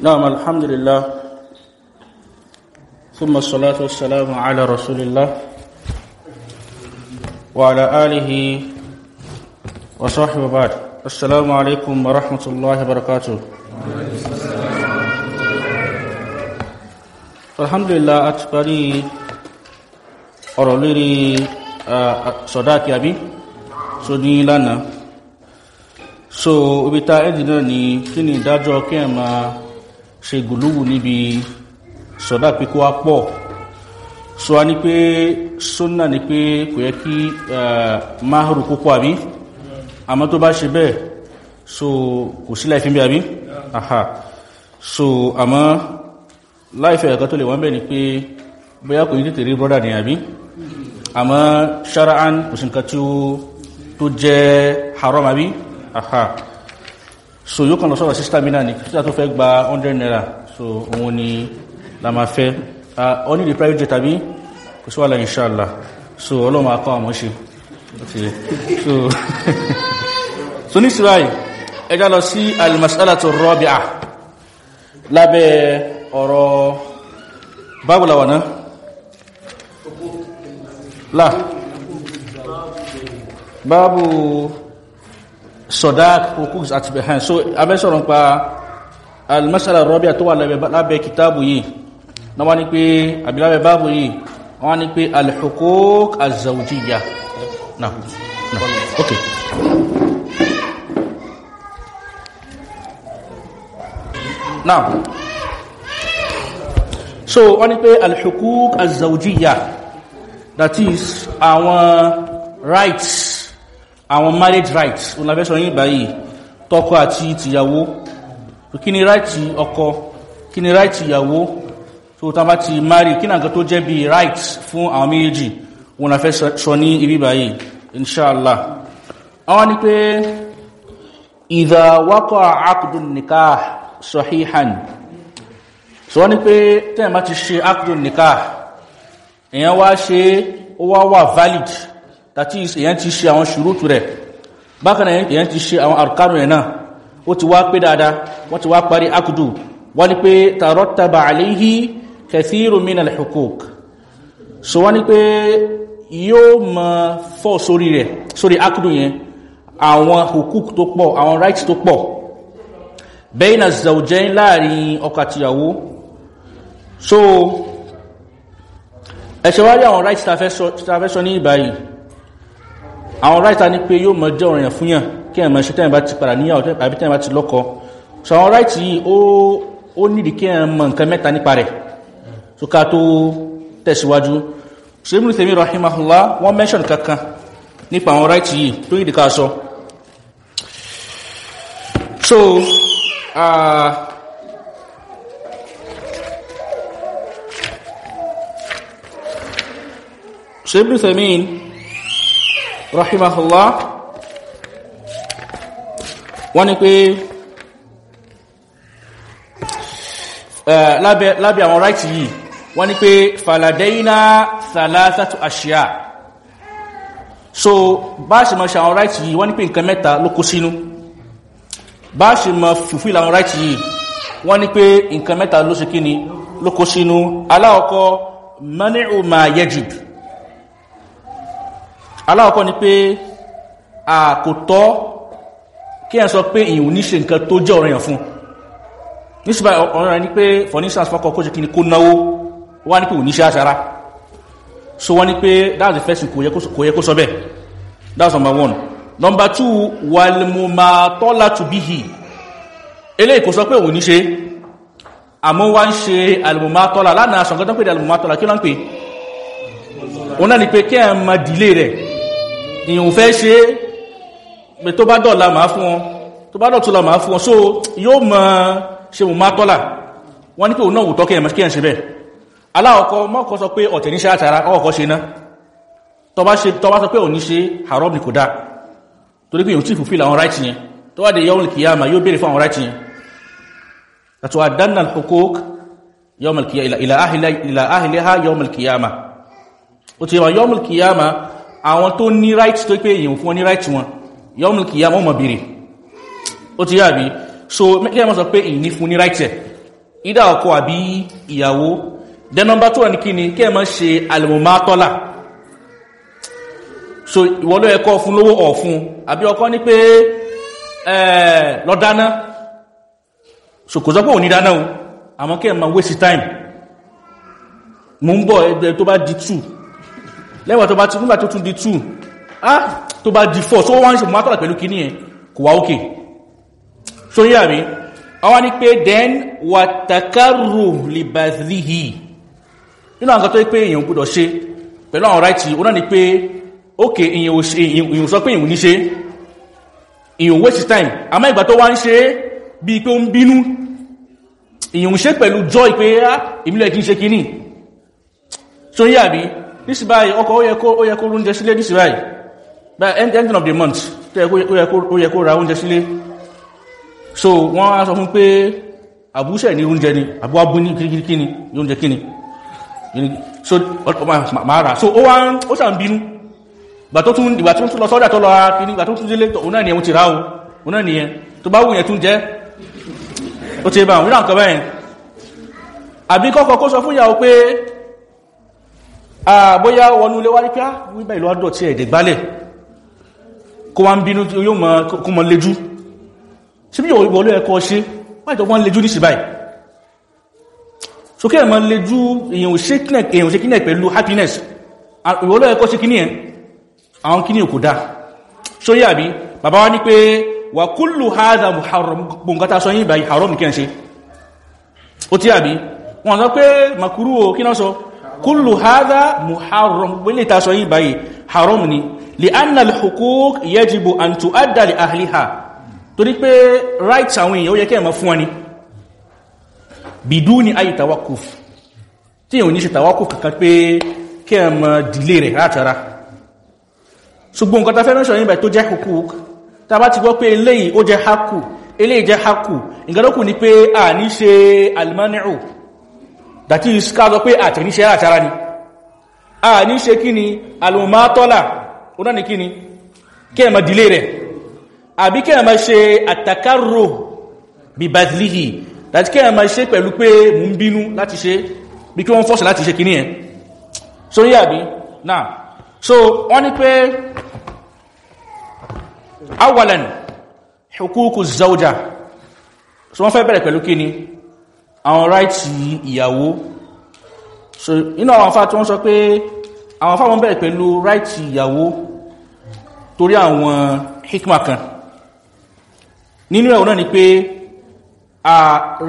نعم الحمد لله ثم الصلاة والسلام على رسول الله وعلى آله وصحبه بعد السلام عليكم ورحمة الله وبركاته الحمد لله أتبري ọ̀rọ̀ lórí sọ̀dáàkì àbí so ní lánàá so ibi ta ẹ́dì náà ni kí ni ìdájọ́ kí ẹ̀ máa ṣe gùlúwù níbi sọ̀dáàkì kó wá pọ̀. So a ní pé sọ́nà ni pé kò yẹ kí máhùrù púpọ̀ àbí? Àmọ́ tó bá ṣe bẹ́ẹ̀ so kò sí láìfí bí àbí? Aha. So àmọ́ láìfẹ́ ẹ̀kọ́ tó lè wọ́n bẹ̀ ni pé bóyá kò ní tètè rí brọ́dà ní àbí? Àmọ́ ṣara'an kò sí nǹkan tó jẹ́ haram àbí? Aha so yóò kàn lọ sọ́rọ̀ sísítà mi náà ní sísítà tó fẹ́ gba 100 naira. So òun ni la máa fẹ́. Ọ ní the private jet àbí? Kò sí wàhálà inshallah. So ọlọ́mọ akọ́ àmọ́ ṣe so so ní síráì ẹjá lọ sí al-mas'alatu ar-rabi'ah lábẹ́ ọ̀rọ̀ bábùlàwà náà? La. Báàbù sọ̀dák hukuk àti bẹ̀hàn so abẹ́sọ̀rọ̀ pa almasala rọ́bíà tó wà lábẹ́ kìtàbù yìí. Na wá ní pé àbílábẹ̀ báàbù yìí wọ́n ní pé alhukuk azawjiyya na na ok. Now so wọ́n ní pé alhukuk azawjiyya that is àwọn rights àwọn marriage rights òun lábẹ́ sọ yí báyìí. Tọ́kọ àti tìyàwó. Kí ni right ọkọ? Kí ni right ìyàwó? Tó tán bá ti marry kí náà tó jẹ́ bí right fún àwọn méjì òun láfẹ́ sọ ní ibi báyìí inṣáàlá àwọn ni pé idha waqa'a 'aqdun nikah sahihan. Wọ́n ni pé tẹ́ẹ̀ bá ti ṣe 'aqdun nikah èyàn wá ṣe ó wá wà valid that is èyàn ti ṣe àwọn ṣùrútù rẹ̀. Bákan náà èyàn ti ṣe àwọn arkanu rẹ̀ náà. Ó ti wá pé dáadáa wọ́n ti wá parí akudu wọ́n ni pé tarattaba alayhi kathiru min al-huquq so wọ́n ni pé yóò mọ fọ́ sórí rẹ̀ sórí akudu yẹn àwọn hukuk tó pọ̀ àwọn rights tó pọ̀. Bayna zawjayn láàárín ọkọ àtìyàwó so ẹ̀ṣẹ̀ wá rí àwọn right tafẹ́ sọ ní ìbáyìí àwọn ta ní pé yóò mọ jẹ́ ọ̀rìyàn fúnyàn kí ẹ̀mọ̀ ṣe tẹ́yìn bá ti padà níyàwó àbí tẹ́yìn bá ti lọ́kọ. So àwọn right yìí ó nídi kí ẹ̀ mọ nǹkan mẹ́ta nípa rẹ̀. So ká tó tẹ̀síwájú. So Ibn Taymiyyah rahimahullah wọ́n mention kankan nípa àwọn right yìí tó yìí ká sọ? So uh, Ibn Taymin rahimahullah. Wọ́n ní pé lábẹ́ àwọn ráìtì yìí wọ́n ní pé faladaina thalathatu ashiya so bá ṣe mọ́ ṣe àwọn ráìtì yìí wọ́n ní pé nǹkan mẹ́ta ló kó sínú. Bá ráìtì yìí wọ́n ní pé nǹkan mẹ́ta ló ṣe kíni ló kó ma yajib aláwọ̀kọ́ ni pé a kò tọ́ kí ẹ sọ pé ìhùn ní ṣe nǹkan tó jẹ́ ọ̀rẹ́yàn fún. Nísìbà ọ̀rẹ́ ni pé for instance fọ́kọ̀ kó ṣe kí ni kó náwó wá ní pé òní ṣe àṣàrá so wọ́n ní pé that's the first thing kò yẹ kó sọ bẹ́ẹ̀. That's number one. Number two walmumatolatu bihi. Eléyìí kò sọ pé òní ṣe. Àmọ́ wá ń ṣe almumatola. Lánàá sọ̀gọ́dọ́ pé almumatola kí ló ń pè? Òun náà ni pé kí ẹ mọ dìlé rẹ̀ ìyàn fẹ́ ṣe pé tó bá dọ̀la máa fún wọn. Tó bá dọ̀túnla máa fún wọn. So yóò mọ ṣe mú má tọ́là wọ́n ní pé òun náà wùtọ́ kí ẹ ṣe bẹ́ẹ̀. Aláwọ̀kọ́ mọ́kọ́ sọ pé ọ̀tẹ̀ níṣẹ́ àtàrà ọkọ̀ ṣe ná. Tó bá sọ pé òní ṣe haram ni kò dá torí pé òun tí fulfill àwọn right yẹn. Tó wá dé yawmul qiyamah yóò béèrè fún àwọn right yẹn. Àti wà dánà al-huquq yawmul qiyamah ila ahliha yawmul qiyamah. Ó ti wà yawmul qiyamah àwọn tó ní right tó pé èyàn fún wọn ní right wọn yawmul qiyamah mọ̀ bèèrè ó ti yà bí so mẹ́kẹ́ mọ́ sọ pé èyí ní fún ní right ẹ̀. Ìdá ọkọ àbí ìyàwó. Then number two ní kíni kí ẹ má ṣe alìmọ̀mátọ́là so ìwọlé ẹ̀kọ́ fún lówó ọ̀fún àbí ọkọ ní pé lọ dáná. So kò sọpọ̀ òní dáná o. Àmọ́ kí ẹ má waste time. Mo ń bọ̀ ẹgbẹ́ tó bá di 2 lẹ́wọ̀n tó bá ti nígbà tó tún di 2 ah tó bá di 4 so wọ́n ṣe mọ́tọ́lá pẹ̀lú kíní ẹ̀ kò wá òkè so yí àrí àwọn ni pé then wàtàkàrù libadhihi nínú àwọn tó pé èyàn gbọ́dọ̀ ṣe pẹ̀lú àwọn ráìtì ó náà ni pé ókè èyàn sọ pé èyàn ní ṣe. Èyàn waste time. Àmọ́ ìgbà tó wá ń ṣe bí pé ó ń bínú èyàn ṣe pẹ̀lú joy pé á ìmílẹ̀ kí ń ṣe kíní so yí àbí nísì báyìí ọkọ̀ ó yẹ kó rúnjẹ sílé nísì báyìí by end of the month ó yẹ kó ra oúnjẹ sílé. So wọ́n á sọ fún pé àbúṣẹ̀ ní oúnjẹ ni àbúwá bú ní kíní oúnjẹ kíní so máa rà. So ó wá ó sàn bínú. Ìgbà tó tún ìgbà tó tún lọ sọ́dà tó lọ ara kíní ìgbà tó tún délé òun náà ẹ̀wọ̀n ti rá o. Òun náà nìyẹn tó bá wùyẹn tún jẹ́. Ó ti bá òun. Náà kọ bẹ́ẹ̀ àbí kọ́kọ́ kó sọ fún ìyàwó pé àbóyá wọnú ilé wárí pé á wíbà ìlú àdọ̀ tí ẹ̀dẹ̀ gbálẹ̀. Kó wá ń bínú yóò mọ̀ lejú. Sí bí ìwọ̀ olú ẹ̀kọ́ ṣe? Wáyé tó wọ́n lejú ní síbáì so kí ẹ̀mọ́ lejú èyàn ṣe pẹ̀lú happiness. Ìwọ̀ olú ẹ̀kọ́ ṣe kíní ẹ̀ àwọn kíní ò kò dá so yí àbí? Bàbá wá ní pé wà kúlù muharram. Gbọǹkátà sọ yìí báyìí haram kí kúlù hadha muharram. Wílé ta sọ yìí báyìí haram ni. Li anna al-huquq yajibu an tu'adda li ahliha. Torí pé rights àwọn èèyàn ó yẹ kí ẹ̀mọ́ fún ẹni bìdú ní ayé tawakuf tí èèyàn ní ṣe tawakuf kankan pé kí ẹ̀mọ́ dìlé rẹ̀ látara ṣùgbọ́n nǹkan tafẹ́ mẹ́ṣọ́ yìnbẹ̀ tó jẹ́ hukuk ta bá ti gbọ́ pé eléyìí ó jẹ́ haku eléyìí jẹ́ haku ìgbàlókù ni pé a ní ṣe almani'u that is ká sọ pé ní látara ni. A ní ṣe kí ni? Alùmátọ́là ó náà ni kí ni? Kí ẹ̀mọ́ dìlé rẹ̀. Àbí kí ẹ máa ṣe àtàkárò bí bazilihi láti kí ẹ máa ṣe pẹ̀lú pé mú ń bínú láti ṣe. Bí kí wọ́n fọ́sẹ̀ láti ṣe kìíní ẹ̀ so yí àbí? Náà. So wọ́n ní pé awalan hukuku zauja so wọ́n fẹ́ bẹ̀rẹ̀ pẹ̀lú kíni àwọn ráìtì ìyàwó. So inú àwọn afá tí wọ́n sọ pé àwọn afá wọn bẹ̀rẹ̀ pẹ̀lú ráìtì ìyàwó torí àwọn hikma kan. Nínú ẹ̀wọ̀n náà ni pé a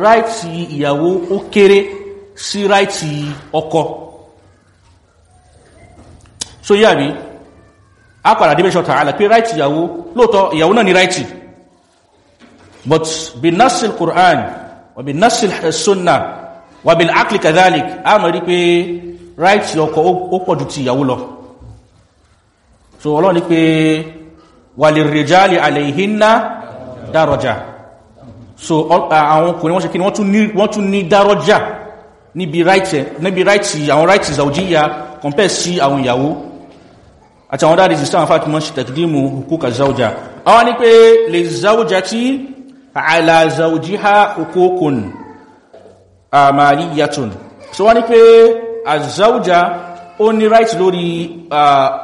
ráìtì ìyàwó ó kéré sí ráìtì ọkọ. So yí àbí? A padà débẹ̀ ṣọ́ta àlà pé ráìtì ìyàwó lóòtọ́ ìyàwó náà ni ráìtì but bí nasil Qur'an wà bí nasil sunna wà bí akli kadhalik. A mọ̀ rí pé ráìtì ọkọ ó pọ̀jù ti ìyàwó lọ. So ọlọ́ ni pé walirrijali alayhinna dárọjà so àwọn ọkùnrin wọ́n ṣe kí wọ́n tún ní dárọjà níbi ráìtì àwọn ráìtì zaujiya compare sí àwọn ìyàwó. Àti àwọn dáadé ìsìsá àwọn fàtí mọ́ ṣe tẹ̀kìdímù hukuka zauja àwọn ní pé lè zauja ala zaujiha hukukun amaliyatun so wọ́n ní pé a zauja ó ní ráìtì lórí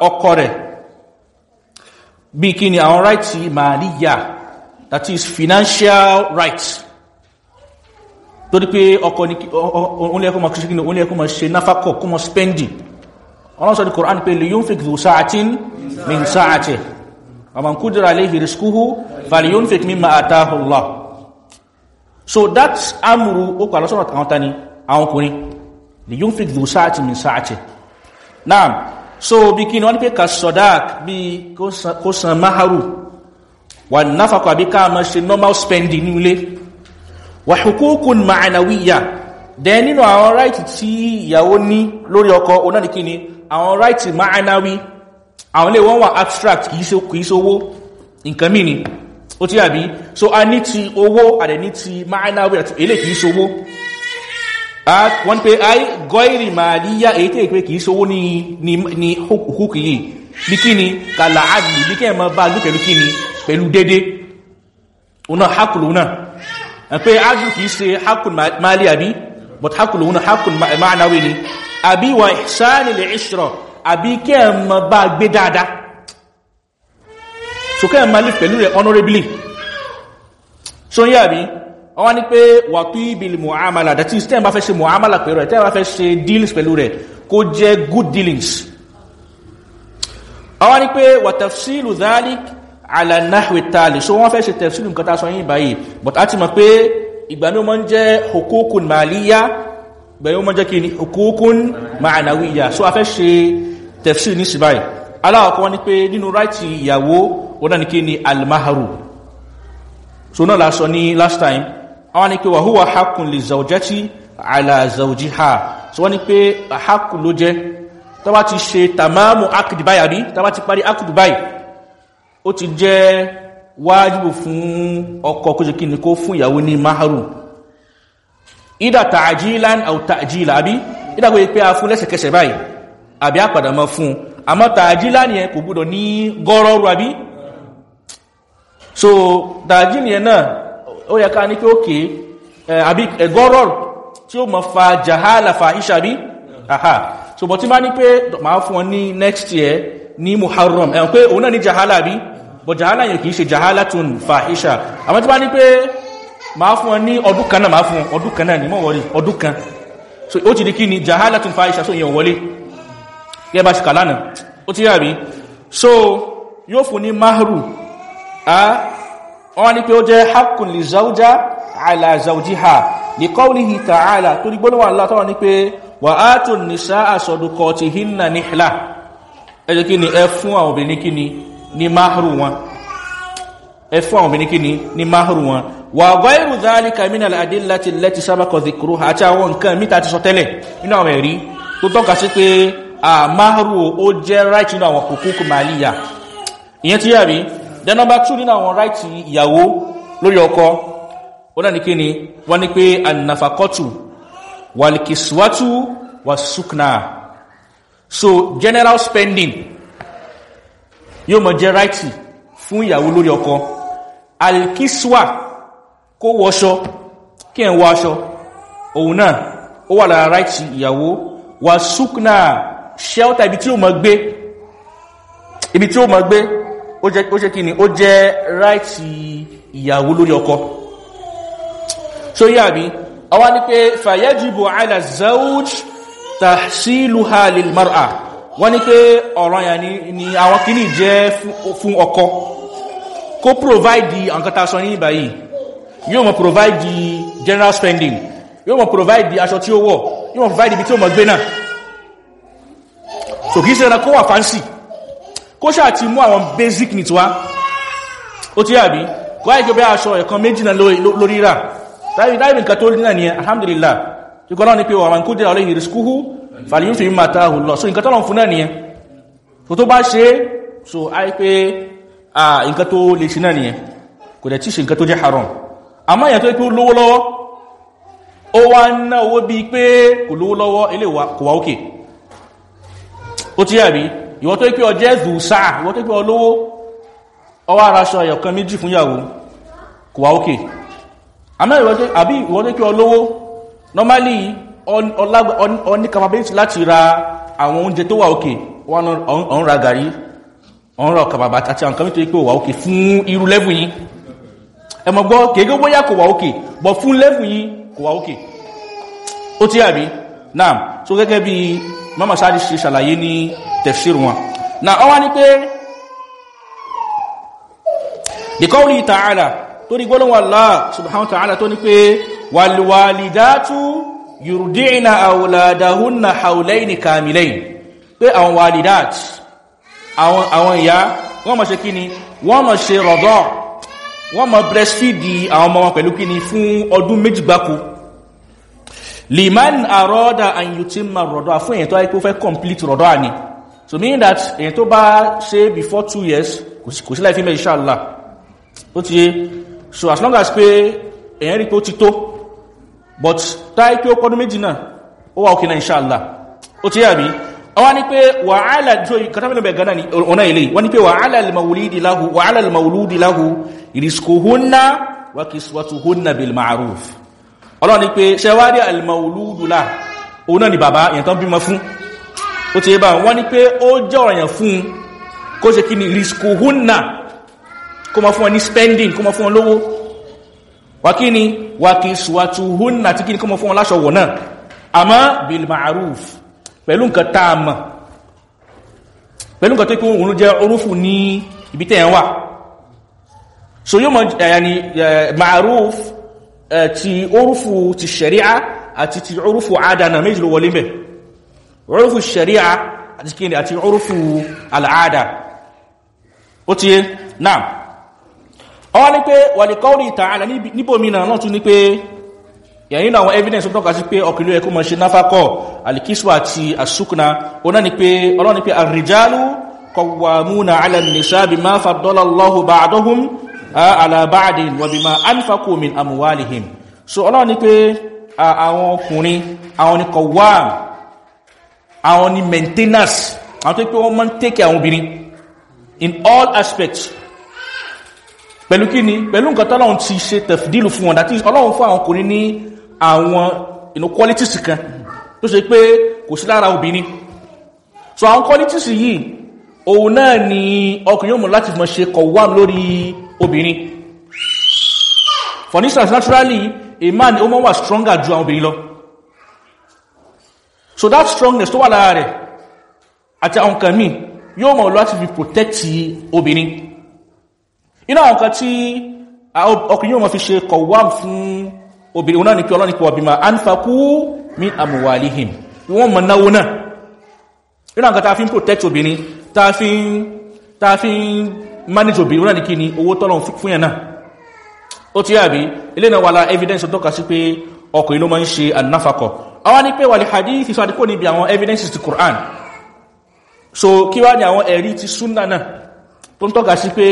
ọkọ rẹ̀. Bí kí ni àwọn ráìtì maliya that is financial rights. Torí pé ọkọ ní oúnlẹ̀ ẹkọ́ ma kìí ṣe oúnlẹ̀ ẹkọ́ ma ṣe náfàkọ̀ kọ́ ma spending. Ọlọ́sọ̀ ní Qur'an pé lè yóò fi kìí sa'atin min sa'atih man qudira alayhi rizquhu falyunfiq mimma ataahu Allah. So that amuru ó pàlọ́ sọ́rọ̀ àwọn tani àwọn ọkùnrin. Lè yóò fi kìí sa'atin min sa'atih naam. So bí kí ni wọ́n ní pé ka sodak bí kó san maharu. Wà náfàkọ̀ àbí ká ma ṣe normal spending ní ilé wà hukukun ma'anawiya dẹ̀ nínú àwọn right tí ìyàwó ní lórí ọkọ onáníkí ni àwọn right ma'anawi àwọn ilé wọ́n wà abstract kìí owó. Nǹkan mí ni. Ó tí àbí so a ní ti owó àdẹ̀ ní ti ma'anawi àti ilé kìí owó. Wọ́n pé ai gọ́ìrì màálíyà èyí tí èpé kìí owó ní hukuk yìí. Bí kí ni? Kàlà àdìlì bí kí ẹ mọ́ bá lú pẹ̀lú kí ni? Pẹ̀lú dédé. Ọ̀nà hakùlù náà. Pé adùn kìí ṣe hakùn mali àbí? But hakùn lòun náà hakùn ma'anawi ni. Àbí wà ihsani lè ìṣirọ̀ àbí kí ẹ mọ bá gbé dáadáa. So kí ẹ mọ live pẹ̀lú rẹ̀ honorably. So yẹ́ àbí? Wọ́n ní pé wà tó ibil mu'amala that is tẹ́ẹ̀ bá fẹ́ ṣe mu'amala pẹ̀lú rẹ̀ tẹ́ẹ̀ bá fẹ́ ṣe dealings pẹ̀lú rẹ̀ kó jẹ́ good dealings. Wọ́n ní pé wà tafsilu dhalik ala so wọ́n fẹ́ ṣe tafsilu nǹkan sọ yìí báyìí. But a ti mọ̀ pé ìgbà ní wọ́n jẹ́ hukukun maliya ìgbà ní wọ́n jẹ́ kí ni? Hukukun ma'anawiya so a fẹ́ ṣe tafsilu ní síbáyìí aláwọ̀kọ́ ní pé nínú ráìtì ìyàwó wọ́n ní kí ni almaharu so náà lásọ ní last time. Àwọn ni pé wà húwà hakùn lè zaujati ala zaujiha so wọ́n ni pé hakùn ló jẹ́. Tọ́wá ti ṣe tàmáàmù akìdìbáyì àbí? Tọ́wá ti parí akìdìbáyì ó ti jẹ́ wájúbù fún ọkọ kójẹ kí ni kó fún ìyàwó ní maharu ìdá tààjílan àwù tààjílà àbí? Yẹ pé a fún lẹ́sẹ̀kẹsẹ̀ báyìí àbí àpàdà mọ́ fún àmọ́ tààjílan yẹn kò gbúdọ̀ ní gọ́rọ́rù àbí? So tààjílì yẹn náà ó yẹ ká ní pé ókè àbí ẹgọ́rọ̀ tí ó mọ̀ fa jahala fa isha bí aha. So bọ̀ tí bá ní pé máa fún ọ ní next year ní muharram. Ẹ̀wọ̀n pé òun náà ní jahala bí bọ̀ jahala yẹn kìí ṣe jahala tún fa isha àmọ́ tí bá ní pé máa fún ọ ní ọdún kan náà máa fún ọdún kan náà ní mọ̀ wọlé ọdún kan. So ó ti di kí ni? Jahala tún fa isha so yẹn wọlé yẹ bá ṣe kàlánà ó ti yà bí so yóò fún ní mahru. Wọ́n ní pé ó jẹ́ hakùn lè zaújá àìlà zaújíhà ní kọ́wùlìhì tààlà tó ní gbọ́lọ́wà látọ́wọ́ ní pé wà á tó nìsá àsọ̀dùkọ̀ ti hínà ní ìlà ẹjẹ́ kí ni? Ẹ fún àwọn obìnrin kí ni? Ní máhùrù wọn. Ẹ fún àwọn obìnrin kí ni? Ní máhùrù wọn. Wà gbáyìrù dáálíkà mínà àdílá ti lẹ́ti sábàkọ̀ zikuru àti àwọn nǹkan mítà ti sọ tẹ́lẹ̀ nínú àwọn ẹ̀rí tó tọ́ka sí pé máhùrù ó jẹ́ right nínú àwọn kòkókò màálíyà ìyẹn ti yàrí then number two nínú àwọn ráìtì ìyàwó lórí ọkọ ó náà ní kí ni? Wọ́n ní pé annafakọ́tù walikiswatu wasukna so general spending yóò mọ̀ jẹ́ ráìtì fún ìyàwó lórí ọkọ. Alkiswa kó wọṣọ kí ẹ̀ wọ aṣọ òun náà ó wà lára ráìtì ìyàwó. Wasukna shelter ibi tí ó mọ̀ gbé. Ibi tí ó mọ̀ gbé ó jẹ́ kí ni? Ó jẹ́ ráìtì ìyàwó lórí ọkọ. So yà bí ọwá ní pé fàyẹ́jìbò ala zawj tahsiluha lil mar'a. Wọ́n ní pé ọ̀rọ̀ yà ni àwọn kìíní jẹ́ fún ọkọ. Kó provide àǹkátà sọ ní ìbáyìí yóò mọ̀ provide general spending. Yóò mọ̀ provide aṣọ tí ó wọ̀. Yóò mọ̀ provide ibi tí ó mọ̀ gbé náà so kìí ṣe ẹran kó wà fancy. Kó ṣáà ti mú àwọn basic needs wá. Ó tí àbí? Kó ó bẹ́ aṣọ ẹ̀kan méjì náà lórí rà. Dáìbì nǹkan tó rí náà ni alhamdulillah. Tí kọ́ náà ni pé wà wọn kó so nǹkan tọ́lọ̀ fún náà so tó bá ṣe so áyí pé nǹkan tó lè ṣe náà nìyẹn. Kò dẹ̀ tí ṣe nǹkan tó jẹ́ haram. Àmọ́ ìyẹn tó pé wá ń ná owó pé kò lówó lọ́wọ́ ilé kò wá òkè ó tí àbí ìwọ́n tó pé ọjẹ́ ẹ̀zù sáà ìwọ́n tó pé olówó ọwọ́ araṣọ ẹ̀yọ̀kan méjì fún ìyàwó kò wá òkè àbí ìwọ́n tó pé olówó normally ọní capability láti ra àwọn oúnjẹ tó wà òkè ọ̀n ra gàrí ọ̀n ra ọ̀kàbàbà àti àwọn kan tó pé wà òkè fún irú lẹ́fù yìí ẹmọ̀ gbọ́ kèégé bóyá kò wà òkè bọ̀ fún lẹ́fù yìí kò wà òkè ó tí àbí náà so gẹ́gẹ́ bí mama sáàdì ṣe ṣàlàyé ní tafsir wọn. Na ọwá ní pé dìkọ́wùlì ta'ala tó ní gbọ́lọ́wọ́ Allah subhanahu ta'ala tó ní pé wàlìwàlìdátú yurdi'na awladahunna hawlayni kamilayn pé àwọn wàlìdát àwọn ìyá wọ́n máa ṣe kíni wọ́n máa ṣe rọ̀dọ́ wọ́n máa breastfeed àwọn ọmọ wọn pẹ̀lú kíni fún ọdún méjì gbáko liman arọ́dà an yutimma rọ̀dọ́ fún èyàn tó wáyé pé ó complete rọ̀dọ́ àní so meaning that èyàn tó bá ṣe before two years kò sí láìfí mẹ́ inshallah. Ó ti yé. So as long as pé èyàn rí pé ó ti tó but táyé pé ó pọ́dún méjì náà ó wà òkè náà inshallah. Ó ti yé àbí? Wọ́n ní pé wàhálà tó kàtàmìlẹ̀ bẹ̀ gánà ní ọ̀nà ilé wọ́n ní pé wàhálà al-mawludi lahu rizquhunna wa kiswatuhunna bil ma'ruf ọlọ́run ni pé ṣẹwárí lah? Òun náà ni bàbá èyàn tán bímọ fún. Ó ti bá wọ́n. Ní pé ó jẹ́ ọ̀ranyàn fún kó ṣe kí ni riskuhunna kó mọ fún wọn ní spending kó mọ fún wọn lówó. Wà kí ni wà kí swatuhunna tí kí ni kó mọ fún wọn láṣọ wọ̀ náà so yóò ma'ruf ti orúfù ti sharia àti ti orúfù àdánà méjì ló wọlé mẹ́ orúfù sharia àti kí ni? Àti orúfù al'ada. Ó ti yé? Náà ọwọ́ ní pé wàlìkọ́rì ta'ala níbòmínà náà tún ní pé yẹ̀yìn àwọn evidence tó tọ́ka sí pé ọkùnrin ẹkùn mọ̀ ṣe náfàkọ́ alìkíswà àti àsúkùnà oná ni pé ọlọ́ni pé àrìjálù kọwàmúnà alẹ́nìṣàbí máa fàdọ́lọ́lọ́hù ba'dahum ala ba'din wa bima anfaqu min amwalihim. So ọlọ́ni pé àwọn ọkùnrin àwọn ni kọwàm àwọn ni maintenance àwọn tó pé wọ́n mọ́ take àwọn obìnrin in all aspects. Pẹ̀lú kí ni? Pẹ̀lú nǹkan tọ́lọ́run ti ṣe tẹ̀fìdílù fún wọn dàtí ọlọ́run fún àwọn ọkùnrin ní àwọn inú kan tó ṣe pé kò sí lára obìnrin. So àwọn qualities yìí òun náà ni ọkùnrin yóò mọ̀ láti mọ̀ ṣe kọ̀wàm lórí obìnrin. For instance naturally a man ó mọ́ wà stronger ju àwọn obìnrin lọ. So that strongness tó wà lára rẹ̀ àti àwọn kan míì yóò mọ̀ láti fi protect obìnrin. Inú àwọn kan tí ọkùnrin yóò mọ̀ fi ṣe kọ̀wàm fún obìnrin wọn náà ní pé ọlọ́ni pọ̀ bímá anfakú min amuwalihim wọ́n mọ̀ náwó náà. Inú àwọn kan tàà fi protect obìnrin tàà fi manage obìnrin wọn náà ní kí ni owó tọ́lọ̀ fún yẹn náà. Ó ti yàbí ilé náà wà lá evidence tọ́ka sí pé ọkùnrin ló máa ń ṣe annáfakọ̀ àwọn ní pé wà lè sọ àdíkò níbi àwọn evidences ti Qur'an. So kí wá ní àwọn ẹ̀rí ti súnnà náà tó ń tọ́ka sí pé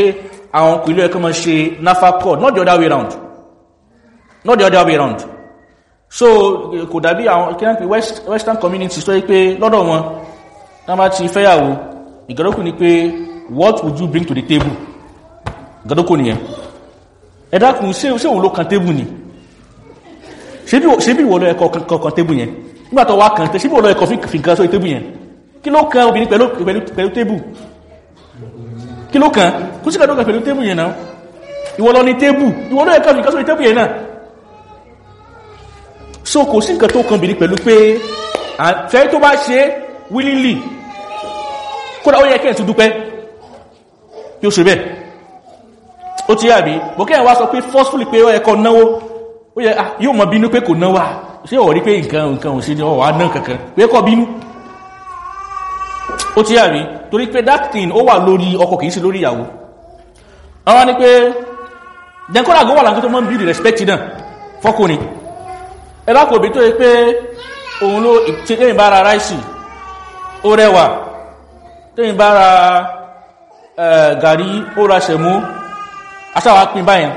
àwọn ọkùnrin ló ẹ̀kọ́ máa ṣe náfakọ̀ not the other way round not the other way round so kò dàbí àwọn kíná pé western communities tó yí pé lọ́dọ̀ wọn tán bá ti fẹ́yàwó ìgàdókù ni pé what would you bring to the table? Ìgàdókù nìyẹn. Ẹ̀dàkùn ṣe òun ló kan tébù ni? Ṣe bí ìwọ̀lọ́ ẹ̀kọ́ kan tébù yẹn? Nígbàtọ̀ wá kan ṣe bí ìwọ̀lọ́ ẹ̀kọ́ fi nǹkan sórí tébù yẹn? Kí ló kan obìnrin pẹ̀lú tébù kí ló kan? Kú sí kàdókà pẹ̀lú tébù yẹn náà. Ìwọ̀lọ́ ni tébù ìwọ̀lọ́ ẹ̀kọ́ nǹkan sórí tébù yẹn náà. So kò sí nǹkan tó kan bìí pẹ̀lú pé fẹ́ tó bá ṣe willingly kódà ó yẹ kẹ́ tó dúpẹ́ bí ó ṣe bẹ́ẹ̀? Ó ti yàbí bọ̀kẹ́ wá sọ pé forcefully pé ẹ̀kọ́ náwó ó yẹ yóò mọ̀ bínú pé kò náwà ṣé ọ̀ rí pé nǹkan nǹkan ò sí ní ọwà náà kankan pé ẹ̀kọ́ bínú. Ó ti yàbí torí pé that thing ó wà lórí ọkọ kìí sí lórí ìyàwó. Àwọn ni pé dẹ́kọ́lá gọ́wà láńkẹ́ tó mọ́ ń bí respect náà fọ́kùnrin ẹlákòbí tó yẹ pé òun ló tẹ́yìn bá ra ráìsì ó rẹwà. Tẹ́yìn gàrí ó ra ṣẹ̀mú. Asáwà pín báyìí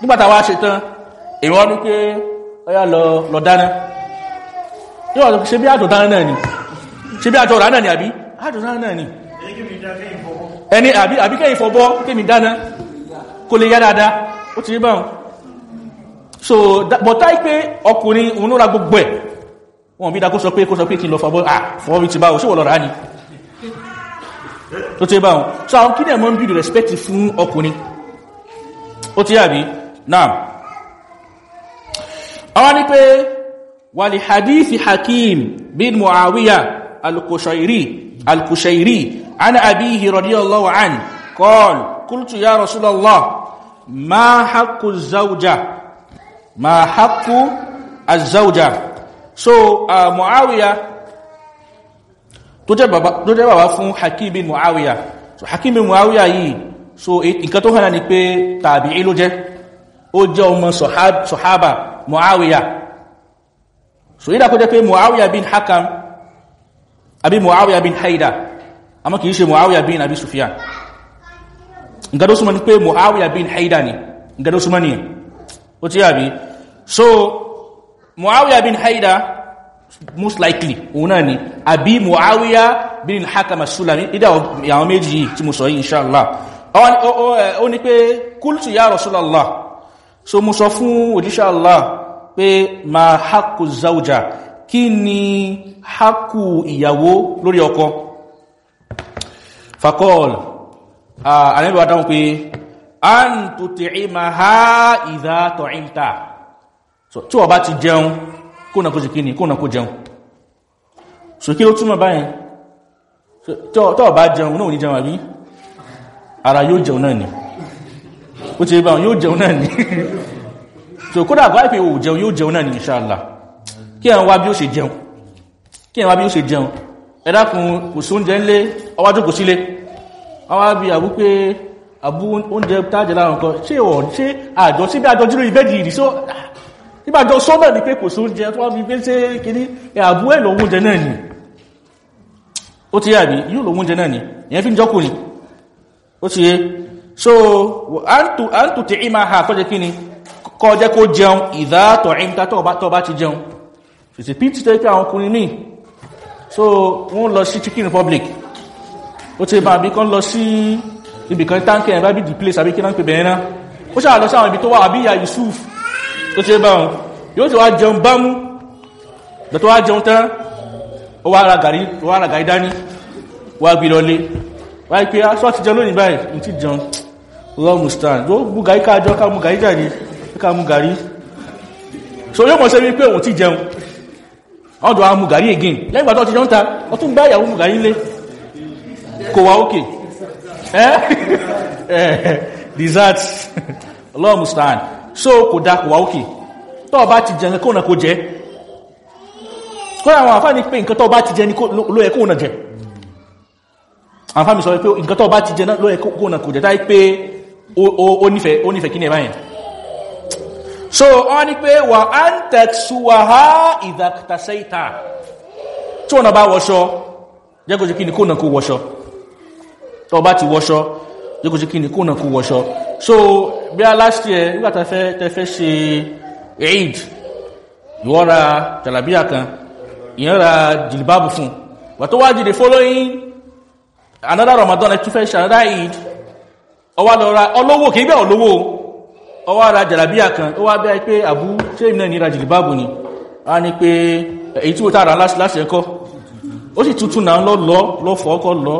nígbàtà wá ṣe tán èwọ́n ní pé ọyá lọ dáná. Yíò ṣe bí àjò dáná náà ni? Ṣe bí àjò rà náà ni àbí? Àjò dáná náà ni. Ẹni àbí kẹ́yìn fọ́bọ́ kémi dáná. Kó lè yá dáadáa. Ó ti rí báhùn so bọ̀tá pé ọkùnrin òun lóra gbogbo ẹ̀. Wọ́n bí dá kó sọ pé kó sọ pé kí lọ fọ́bọ́ ah fọ́bọ́ ti báwọ̀ síwọ̀ lọ́ra ní tó ti báwọn. So àwọn kí ní ẹ̀mọ́ ń bí respect fún ọkùnrin? Ó ti yàbí náà àwọn ní pé wàlì hadithi hakim bin muawiya al-kushairi al-kushairi an abihi radiyallahu an qal qultu ya rasulallah ma haqqu zawja ma haqqu az-zawja? So uh, muawiya tó jẹ́ bàbá fún hakim bin muawiya. So hakim bin muawiya yìí so nǹkan tó hànà ni pé tàbí ló jẹ́. Ó jẹ́ ọmọ sọ̀hábà muawiya. So yídá kó jẹ́ pé muawiya bin hakam àbí muawiya bin haida àmọ́ kìí ṣe muawiya bin abi sufyan. Nǹkan tó súnmọ́ ni pé muawiya bin haida ni. Nǹkan tó súnmọ́ ni ó tí yàbí so muawiya bin haida most likely òun náà ni àbí muawiya bin hakam as-sulami ìdá àwọn méjì yìí tí mo sọ yìí inṣáàlá ó ní pé kúltù ya rasulallah. So mo sọ fún Allah pé ma haku zauja kí ni haku ìyàwó lórí ọkọ? Fakọ́ọ̀lù àníbà dáhùn pé an tó tẹ̀rí ma ha ìdá tọ̀íntà tí wọ́n bá ti jẹun kó na kó jẹ kíni kó na kó jẹun. So kí ló túnmọ̀ báyìí tọ́ bá jẹun náà ní jẹun àbí? Ara yóò jẹun náà ni. Ó ti bá yóò jẹun náà ni. So kódà bá ìpé ò jẹun yóò jẹun náà ni inshallah. Kí ẹ̀wọ̀n wá bí ó ṣe jẹun. Kí ẹ̀wọ̀n wá bí ó ṣe jẹun. Ẹ̀dàkùn kò sí oúnjẹ ńlé ọwájú kò sílé. Wọ́n wá bí àbú pé àbú oúnjẹ tájẹ̀ láwọn nǹkan ṣé àjọ sí bí àjọ jírò ìbẹ́jì ìrì só nígbàjọ sọ́bẹ̀ ní pé kò sí oúnjẹ tó wá bí pé ṣé kìíní àbú ẹ̀ lọ oúnjẹ náà ni. Ó ti yàbí yóò lọ oúnjẹ náà ni. Ìyẹn fi ń jọ́kù ni. Ó ti yé. So àǹtù tí ìmá ha kọjẹ kí ni kọjẹ kó jẹun ìdátọ̀ ìmta tó ti jẹun. Fèsì pítì tẹ́ pé àwọn ọkùnrin míì so wọ́n lọ sí chicken republic. Ó ti bá bí kan lọ sí ibìkan tánkì ẹ̀ bá bí the place àbí kí náà pè bẹ̀rẹ̀ náà. Ó ṣàlọ sí àwọn ibi tó wà àbí ìyá Yusuf tó ti bá wọn yóò ti wá jẹun bámú. Lọ tó wá jẹun tán ó wá ra gàrí dání wá gbé lọlé wáyé pé aṣọ́ ti jẹun lónìí báyìí? Ní ti jẹun. Lọ́mù stand. Ó mú gàrí káàjọ ká mú gàrí jáde. Ká mú gàrí? So yóò mọ̀ sí wípé òun ti jẹun. Ọdọ̀ a mú gàrí again. Lẹ́yìn ìgbà tó ti jẹun ta ọ tún gbá ìyàwó mú gàrí lé. Kò wá ókè ẹ́ dessert. Lọ́mù stand so kò dá kò wá ókè tó bá ti jẹun kó na kó jẹ kó àwọn àfáà ní pé nǹkan tó bá ti jẹ ló yẹ kó na jẹ àǹfàmì sọ pé nǹkan tó bá ti jẹ ló yẹ kó na kò jẹ táì pé ó nífẹ̀ẹ́ kí ẹ̀báyìn so wọ́n ní pé wà á ń tẹ̀sùwà ha ìdàkàtàṣẹ́ìta tí wọ́n bá wọṣọ jẹ́kọ̀ọ́sí kí ní kó na kó wọṣọ tó bá ti wọṣọ jẹ́kọ̀ọ́sí kí ní kó na kó wọṣọ so bí a last year nígbà tẹ́fẹ́ ṣe eid ìwọ́n ra jalabiya kan ìyẹn ra jìlìbábù fún wà tó following another ramadan ẹ̀ tún fẹ́ ṣe another eid. Ọwá lọ ra ọlọ́wọ́ kìí bẹ́ ọlọ́wọ́ ọwá ra jàràbíà kan ó wá bẹ́ pé àbú ṣe ìmìnà ní ra jìlìbáàbù ni? A ní pé èyí tí ó tààrà láṣẹ ẹkọ́ ó sì tútù náà lọ lọ lọ fọ́ ọkọ̀ lọ.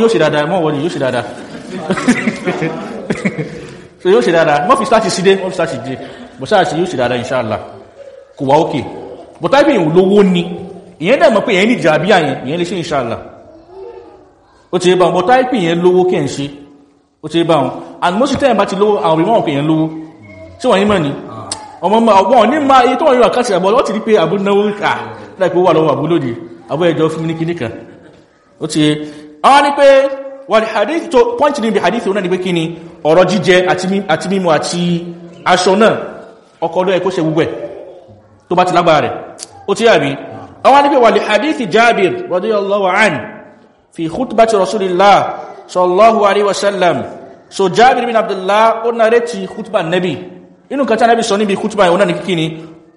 Yóò ṣe dáadáa mọ́ wọlé yóò ṣe dáadáa so yóò ṣe dáadáa. Mọ́ fi sáàtì sídé mọ́ fi sáàtì dé. Bọ̀ sáàtì yóò ṣe dáadáa inṣáàlá kò wá ókè bọ̀ táìpì ìwò lówó ni. Ìyẹn dẹ̀ mọ̀ pé ìyẹn ní jàràbíà yẹn ìyẹn lè ṣe inṣáàlá ó ti bá bọ̀ táìpì ìyẹn lówó kẹ́ ń ṣe. Ó ti bá wọn. And most of the time bá ti lówó àwọn ìmọ̀ òkè yẹn lówó. Tí wọ́n ní mọ̀ ní ọmọ wọn ní ma iye tó wọ́n àbọ̀ lọ́tí rí pé ní ní pé ní ní ní pé ọ̀rọ̀ jíjẹ àti mímu àti aṣọ náà ọkọ̀ ló ẹ̀kọ́ ṣe gbogbo ẹ̀ tó bá ti lágbára rẹ̀. Ó ti yàbí àwọn ní pé wà ní hadith Jabir radiyallahu anhu fi khutbati rasulillah sallallahu alaihi wasallam so jabir bin níbi ní kíkí ni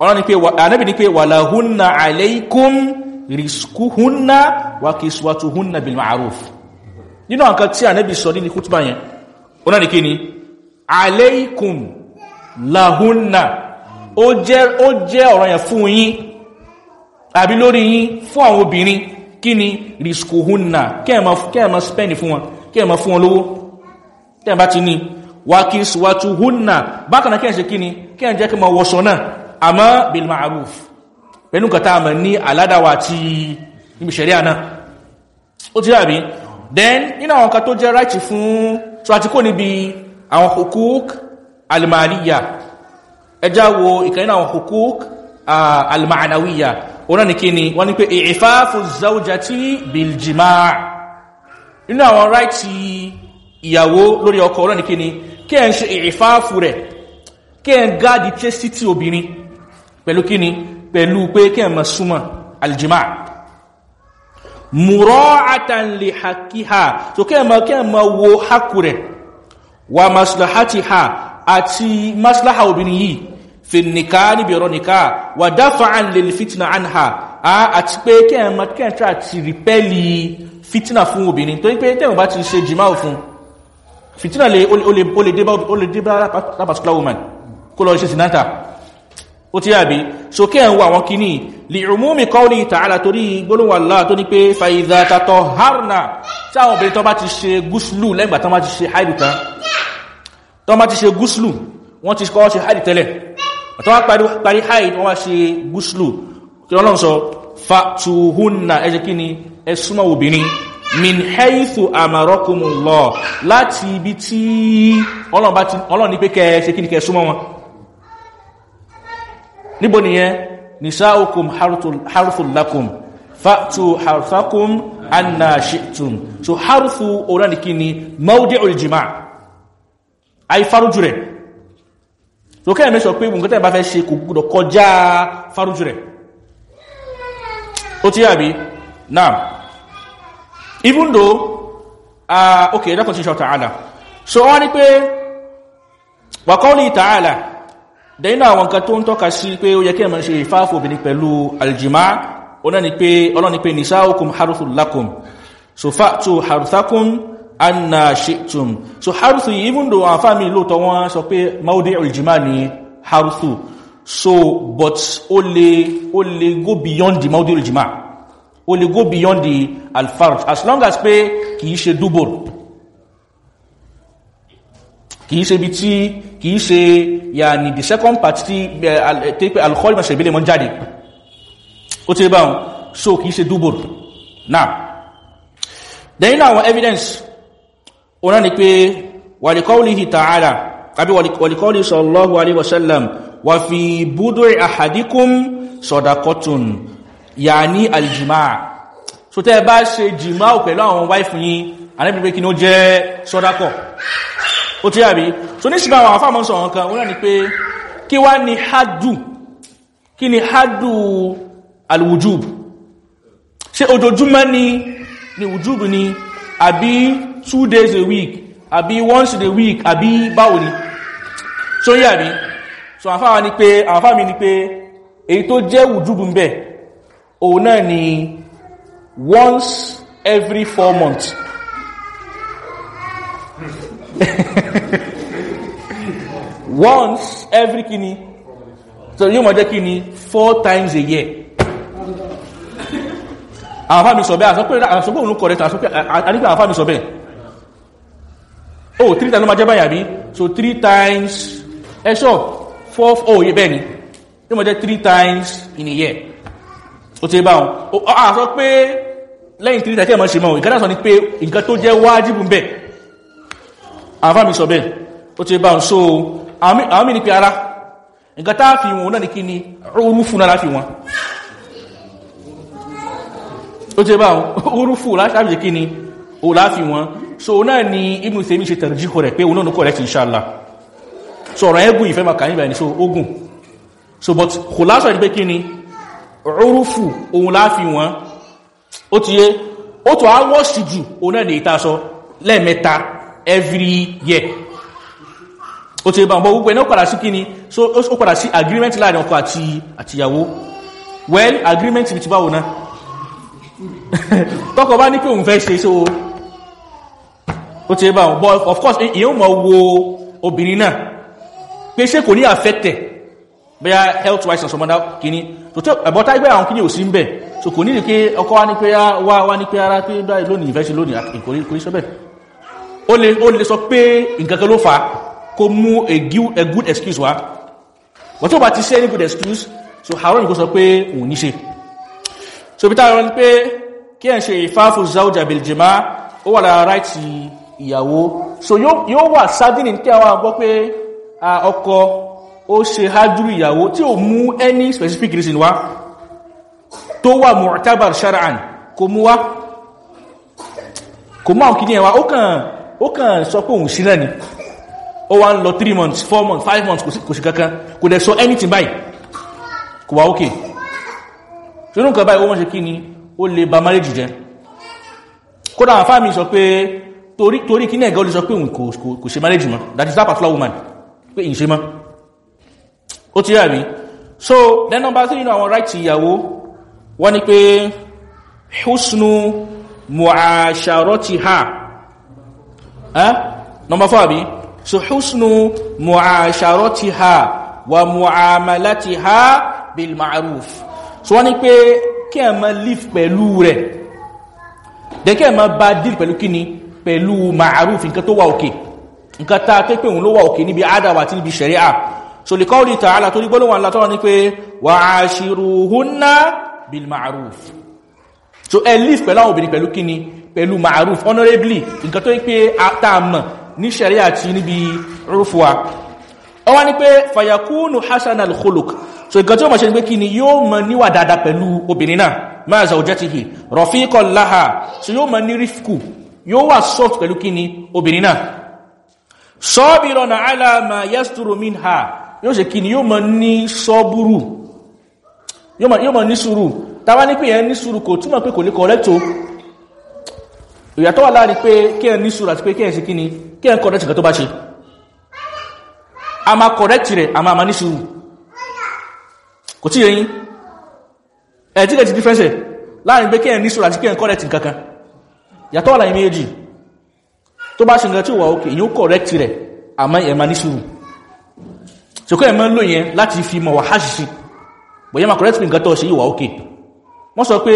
ọ̀nà ní pé anabi ní pé walahunna alaykum riskuhunna wa kiswatuhunna bil ma'ruf. Nínú nǹkan tí anabi sọ níbi khutba yẹn ọ̀nà ní kíni? Alaykum lahunna. Ó jẹ́ ó jẹ́ ọ̀rọ̀ yẹn fún yín àbí lórí yín fún àwọn obìnrin. Kíni? Riskuhunna kẹ́ẹ̀mọ́ spẹ́ni fún wọn kí ẹ ma fún wọn lówó. Tẹ́ bá ti ní wákís wàtú húnnà bákaná kí ẹ ṣe kí ẹ jẹ́ kí ma wọ́sọ náà. Àmọ́ bil ma'ruf. Pẹ̀lú kàtà àmà ní aládáwà àti ibi ṣẹ̀ríà náà. Ó ti rà bí then nínú àwọn kan tó jẹ́ ráìtì fún tó àti kó níbi àwọn hukuk almaliya ẹjá wo ìkan nínú àwọn hukuk almanawiya ọ̀nà ní kíni wọ́n ní pé ìfáfù zawjati bil jima' nínú àwọn ráìtì ìyàwó lórí ọkọ ọ̀rọ̀ ní kíni kí ẹ ń ṣe ìfáàfù rẹ̀. Kí ẹ ń gáàdì chastity obìnrin. Pẹ̀lú kíni pẹ̀lú pé kí ẹ mọ̀ súnmọ̀ aljima mura'atan li haqqiha. So kí ẹ mọ̀ kí ẹ mọ̀ wo haku rẹ̀ wa maslahatiha àti maslaha obìnrin yìí fi nìká níbi ọ̀rọ̀ nìká wa dafa'an lil fitna anha àti pé kí ẹ mọ̀ kí ẹ try àti rìpẹ́lì fitina fún obìnrin. Ń pé tẹ́wọ̀n bá ti ṣe jìmáà fún fitina lè o lè dé bá that particular woman. Kó lọ ṣe sinata ó tí àbí so kí ẹ̀ ń wà wọn kí ní lè umumi qawli ta'ala torí gbólóhùn Allah tó ní pé fa idha tatahharna. Tí àwọn obìnrin tó bá ti ṣe gúúsùlù lẹ́gbà tó bá ti ṣe haidu tán tó bá ti ṣe gúúsùlù wọ́n ti kọ́ ṣe haidu tẹ́lẹ̀. Tó wá parí haidu wọn níbo nìyẹn? Nisaukum harthul lakum. Fa'tu harthakum anna shi'tum. So harthu ọ̀rọ̀ ní kí ni? Mawdi'ul jima' ay farujú rẹ̀. So kẹ́ mẹ́sọ̀ pé mùnkẹ́tẹ̀ bá fẹ́ ṣe kò gbọ́dọ̀ kọjá farujú rẹ̀. Ó tí yàbí now even though uh, okay that continue ta'ala. So wọ́n ní pé wa qawli ta'ala dẹ̀yìn àwọn nǹkan tó ń tọ́ka sí pé ó yẹ kí ẹ̀mọ̀ ṣe ìfáàfò obìnrin pẹ̀lú aljima ọlọ́ni pé nisaukum haruthul lakum. So fa'tu haruthakum anna shi'tum. So haruthu even though àwọn fáàmì lóòtọ́ wọ́n sọ pé maudi aljima ni haruthu. So but ó lè ó lè go beyond the maudi aljima. Ó lè go beyond the alfarj. As long as pé kìí ṣe dubur kìí ṣe bí tí kìí ṣe yà ní the second part tí pé alcohol ma ṣe ìbílẹ̀ mọ́ jáde. Ó tí báhùn so kìí ṣe dubur. Now then inú àwọn evidence. Ọ̀nà ni pé wàlìkọ́wìlì ta'ala àbí wàlìkọ́wìlì sallallahu alaihi wasallam wà fi búdó ahadikum sọ̀dakọ́tún yà ní aljimaa so tẹ́ bá ṣe jìmáà pẹ̀lú àwọn wáìfù yí anẹ́bìnrin kí ní ó jẹ́ sọ́dákọ̀ ó tí àbí so ní ṣìgbà àwọn afáàmọ́ sọ̀rọ̀ kan wọ́n ní pé kí wá ní hádù? Kí ni hádù alwujub? Ṣe ojoojúmọ́ ni ni wujub ni? Àbí two days a week? Àbí once a week? Àbí báwo ni? So yí àbí so àfáà ni pé àfáà mi ni pé èyí tó jẹ́ wujub ń bẹ òun náà ni once every four months once every kini so yíò mọ̀ jẹ́ kini four times a year. Àwọn afá mi sọ bẹ́ẹ̀ àsọpẹ́ òun correct àníkà àwọn afá mi sọ bẹ́ẹ̀. Oh three times ló ma jẹ́ báyà bí so three times ẹ̀ṣọ́ four oh yẹ bẹ́ẹ̀ ni. Yíò mọ̀ jẹ́ three times in a year. Ó ti bá wọn. A sọ pé lẹ́yìn three times ẹ̀mọ́ ṣe mọ́ ìgádà sọ ni pé nǹkan tó jẹ́ wájìbù bẹ́ẹ̀ afá mi sọ bẹ́ẹ̀ ó ti bá wọn so àwọn mí ní pé ara nǹkan tá fi wọn náà ní kí ni orúfù náà láfi wọn. Ó ti bá orúfù láti kí ni o láfi wọn. So náà ni Ibn Taymiyyah ṣe tarjih rẹ̀ pé onáà correct inshallah. So ọ̀rọ̀ ẹgbùn ìfẹ́ maka níbẹ̀ ni so ogun so but kò lásọ̀ ní pé kí ni orúfù ohun láfi wọn. Ó ti yé ó tó àwọ̀ sí jù onáà ní ìtasọ lẹ́ẹ̀mẹ́ta every year. Ó ti bá ọmọ gbogbo ẹ̀nà padà sí kí ni so ó padà sí agreement láàárín ọkọ àti àtìyàwó well agreement ti báwo náà? Tọ́kọ bá ní pé òun fẹ́ ṣe so ó ti bá ọmọ of course èyàn mọ̀ wo obìnrin náà. Pé ṣe kò ní affected bẹ́yà health wise and some other kìíní tó tó ẹ̀bọ́tá ẹgbẹ́ àwọn kìíní ò sí ń bẹ̀ so kò ní pé ọkọ ní pé wá ní pé ara pé báyìí lónìí ìfẹ́ ṣe lónìí kò ní sọ bẹ́ẹ̀ ó lè sọ pé nǹkan kan ló fà kó mú a good excuse wá. Wọ́n tó bá ti ṣe any good excuse so haram kó sọ pé òun ní ṣe. So bí táwọn ní pé kí ẹ̀ ṣe ìfáfù záújà biljima ó wà lára ráìtì ìyàwó. So yóò wà sádìní kí àwọn àgbọ́ pé ọkọ ó ṣe hajjúrú ìyàwó tí ó mú any specific reason wá. Tó wà mu'tabar shara'an kò mú wá. Kò mú àwọn kìí ẹwà ó kàn sọ pé òun sí náà ni. Ó wá ń lọ 3 months 4 months 5 months kò sí kankan. Kò dẹ̀ sọ anything báyìí. Kò wá ókè ṣe nǹkan báyìí ó wọ́n ṣe kí ni? Ó lè ba marriage jẹ́. Kódà àwọn fáàmì sọ pé torí kí ní ẹ̀gẹ́ ó lè sọ pé òun kò ṣe marriage mọ́. That is that particular woman. Pé ìṣe mọ́. Ó ti rí so then number three nínú àwọn right ìyàwó wọ́n ni pé husnu mu'asharatiha number four àbí? So husnu mu'asharatiha wa mu'amalatiha bil ma'ruf. So wọ́n ní pé kí ẹ má live pẹ̀lú rẹ̀. Dẹ̀ kí ẹ má bá deal pẹ̀lú kíni? Pẹ̀lú ma'ruf nǹkan tó wà òkè. Nǹkan tá a pé pé òun ló wà òkè níbi àdáwà àti níbi sharia. So lè kọ́ọ̀lì ta'ala torí gbọ́lọ́wọ́n Allah tọ́rọ ní pé wa ashiruhunna bil ma'ruf. So ẹ live pẹ̀lú àwọn obìnrin pẹ̀lú pẹ̀lú ma'ruf honorably. Nǹkan tó yí pé àtàmà ní sharia àti níbi rúfuwa ọ wá ní pé fayakunu hasan al-khuluq so nǹkan tí ó mọ̀ ṣe ní pé kíni yóò mọ̀ níwà dáadáa pẹ̀lú obìnrin náà. Ma'a zawjatihi rafiqan laha. So yóò mọ̀ ní rifku yóò wà soft pẹ̀lú kíni obìnrin náà. Sabiran ala ma yasturu minha. Yóò ṣe kíni yóò mọ̀ ní sọ́búrù. Yóò mọ̀ ní sùúrù. Tàbá ní pé yẹn ní sùúrù kò túmọ̀ pé kò lè kọ̀rẹ́tò ìyàtọ̀ wà láàárín pé kí ẹ ní sùúrù àti pé kí ẹ sí kíni kí ẹ kọ̀rẹ́tì kan tó bá ṣe. A ma kọ̀rẹ́tì rẹ̀ a ma ma ní sùúrù. Kò tí yẹn ẹ̀ tí lè ti dífẹ́sẹ̀ láàárín pé kí ẹ ní sùúrù àti kí ẹ kọ̀rẹ́tì kankan yàtọ̀ wà láàárín méjì. Tó bá ṣe nǹkan tí wà òkè yóò kọ̀rẹ́tì rẹ̀ àmọ́ ẹ̀ ma ní sùúrù. Ṣùkọ́ ẹ̀ mọ́ lò yẹn láti fi mọ̀ wà háṣìṣì bọ̀yẹ́ ma kọ̀rẹ́tì nǹkan tó ṣe yíwà òkè wọ́n sọ pé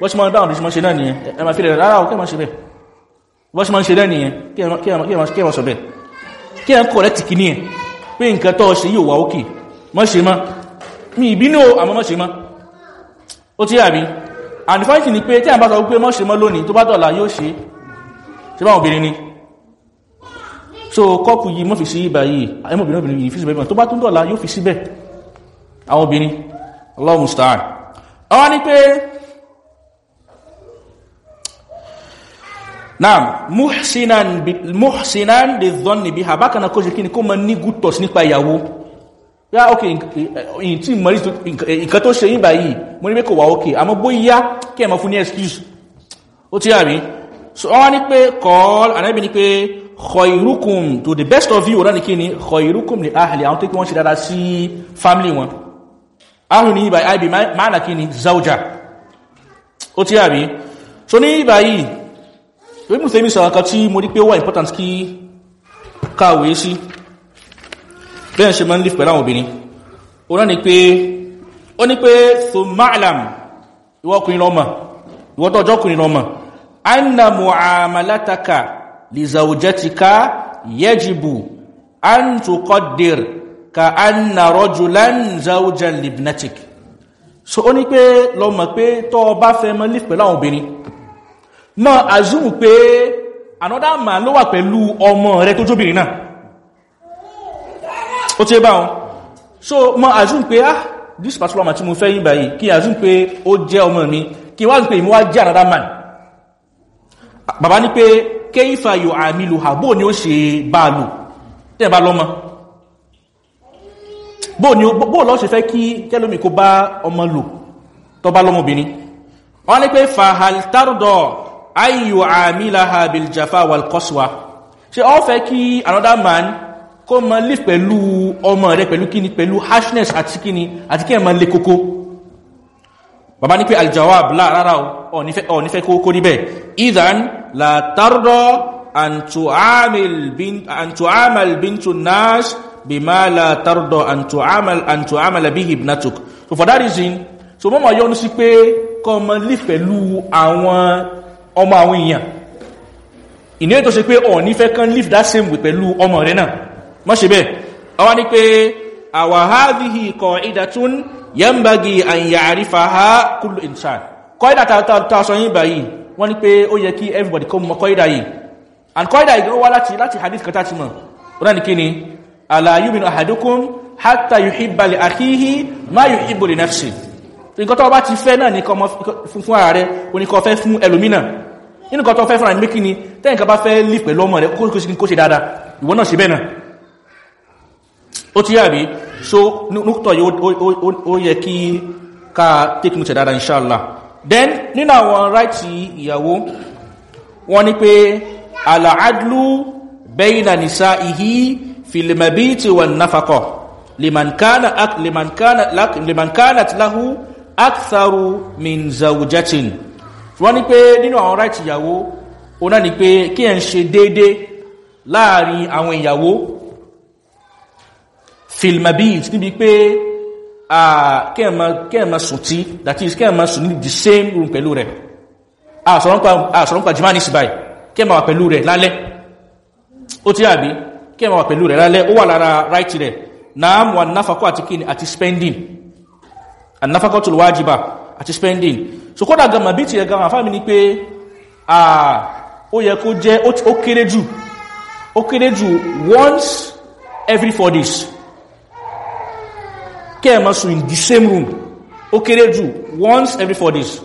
bọ́sí mọ́ dáwọn ìṣmọ́ ṣe náà nìyẹn ẹ ma fi rẹ̀ rárá ọkẹ́ ma ṣe bẹ́ bọ́sí mọ́ ṣe náà nìyẹn kí ẹ ma sọ bẹ́ kí ẹ kọ̀rẹ́tì kì ní ẹ? Pé nǹkan tó ṣe yíwà òkè mọ́ ṣe mọ́ mi ìbínú àmọ́ mọ́ ṣe mọ́ ó tí àbí? Ànífáìtì ni pé tí a bá sọ pé mọ́ ṣe mọ́ lónìí tó bá dọ̀la yóò ṣe. Ṣe bá obìnrin ni? So kọ́pù yìí mọ́ fi sí ibà yìí. Ẹmọ́bìnrin obìnrin yìí fi síbẹ̀ tó bá tún dọ̀la yóò fi síbẹ̀ àwọn obìnrin. Allahu musta'an. Àwọn ni pé naam. Muhsinan bi muhsinan bi dhanni biha. Bákan náà kó ṣe kíni kó mọ ní good thoughts nípa ìyàwó. Yá ok ìyìn tí mọ̀rí nǹkan tó ṣe yín báyìí mo ní pé kò wà ok. Àmọ́ bóyá ẹ mọ̀ fún ní excuse. Ó tí àrí so wọ́n ní pé kọ́ọ̀lù ànábì ní pé khairukum to the best of you ní kíni khairukum li ahli àwọn tó kí wọ́n ṣe dáadáa sí family wọn. Ahùn ní ibà ibi máàlá kíni zauja ó tí àrí so ní ibà wípé mú tèmi sọ̀rọ̀ kan tí mo rí pé ó wà important kí káwé sí. Bẹ́ẹ̀ ṣe máa ń lè pẹ̀lú àwọn obìnrin. Ó náà ni pé ó ní pé so ma'alam ìwọ́kùnrin lọ́mọ̀ ìwọ́tọ̀ ọjọ́kùnrin lọ́mọ̀ anna mu'amalataka li zawjatika yajibu an tuqaddir ka anna rajulan zawjan libnatik so ó ní pé lọ́mọ̀ pé tọ́ bá fẹ́ mọ́ lè pẹ̀lú àwọn obìnrin mọ́ azúmù pé another man ló wà pẹ̀lú ọmọ rẹ̀ tó jóbìnrin náà. Ó tí ó bá so mọ́ azúmù pé ah this particular man tí mo fẹ́ yí báyìí kí azúmù pé ó jẹ́ ọmọ mi kí wá pé ìmú wá jẹ́ another man. Bàbá ní pé kayfa yu'amiluha? Bóò ni ó ṣe bá lò? Tẹ́ bá lọ́mọ. Bóò lọ́ ṣe fẹ́ kí kẹ́lómi kó bá ọmọ lò tọ́ bá lọ́mọbìnrin? Wọ́n ní pé fahal tardọ̀ ayu amilaha bil jafa wal qaswa. Ṣe ó fẹ́ kí another man kó mọ live pẹ̀lú ọmọ rẹ̀ pẹ̀lú kíni pẹ̀lú harshness àti kíni àti kí ẹ mọ lè kókó bàbá ní pé aljawab láàrárá ọ̀ nífẹ́ kókó níbẹ̀ idhan la tardọ̀ an tu'amal bintu nas bima la tardọ̀ an tu'amal bihi ibnatuk. So for that reason so mọ́mọ̀ yọ́nú sí pé kọ́ mọ live pẹ̀lú àwọn ọmọ àwọn èèyàn. Ìní ètò ṣe pé ọ̀ nífẹ́ kan live that same way pẹ̀lú ọmọ rẹ̀ náà. Mọ́ ṣe bẹ́ẹ̀. Ọwá ní pé àwà hadhihi qa'idatun yanbaghi an ya'rifaha kullu insan kọ́ìdà ta sọ yín báyìí wọ́n ní pé ó yẹ kí everybody kọ́ mọ́ kọ́ìdà yìí. And kọ́ìdà yìí wá láti láti hadith ní kíni? Ala yu'minu ahadukum hatta yuhibba li akhihi ma yuhibbu li nafsihi nǹkan tó bá ti fẹ́ náà ní ara fẹ́ fún ẹlòmínà nínú kan tó fẹ́ fúnra ní mékí ni tẹ́yìnká bá fẹ́ lè pẹ̀lú ọmọ rẹ̀ kó ṣe dáadáa ìwọ náà ṣe bẹ́ẹ̀ ó ti yàbí so núktọ̀ yìí ó yẹ kí ká take note dáadáa inshallah. Then nínú àwọn ráìtì ìyàwó wọ́n ní pé nafaqa liman kana liman kana liman kanat lahu aktharu min zawjatin wọ́n ní pé nínú àwọn ráìtì ìyàwó o náà ni pé kí ẹ̀ ń ṣe déédé láàárín àwọn ìyàwó. Filmabit níbi pé kẹ́ẹ̀mà sùn tí that is kẹ́ẹ̀mà sùn ní the same room pẹ̀lú rẹ̀. Àṣọ̀rọ̀ǹpa jimá ní síbáyì kẹ́ẹ̀mà wà pẹ̀lú rẹ̀ lálẹ́. Ó tí àbí? Kẹ́ẹ̀mà wà pẹ̀lú rẹ̀ lálẹ́. Ó wà lára right rẹ̀. Náà wà náfàkọ́ àti kíni? Àti spending. Ànáfàkọ́ tó wájibà àti spending. So kódà gama bí ti ẹ̀ gama fámi ni pé ó yẹ kó jẹ́ ó kéré jù ó kéré jù once every four days. Kẹ́ẹ̀mọ́ sùn in the same room ó kéré jù once every four days.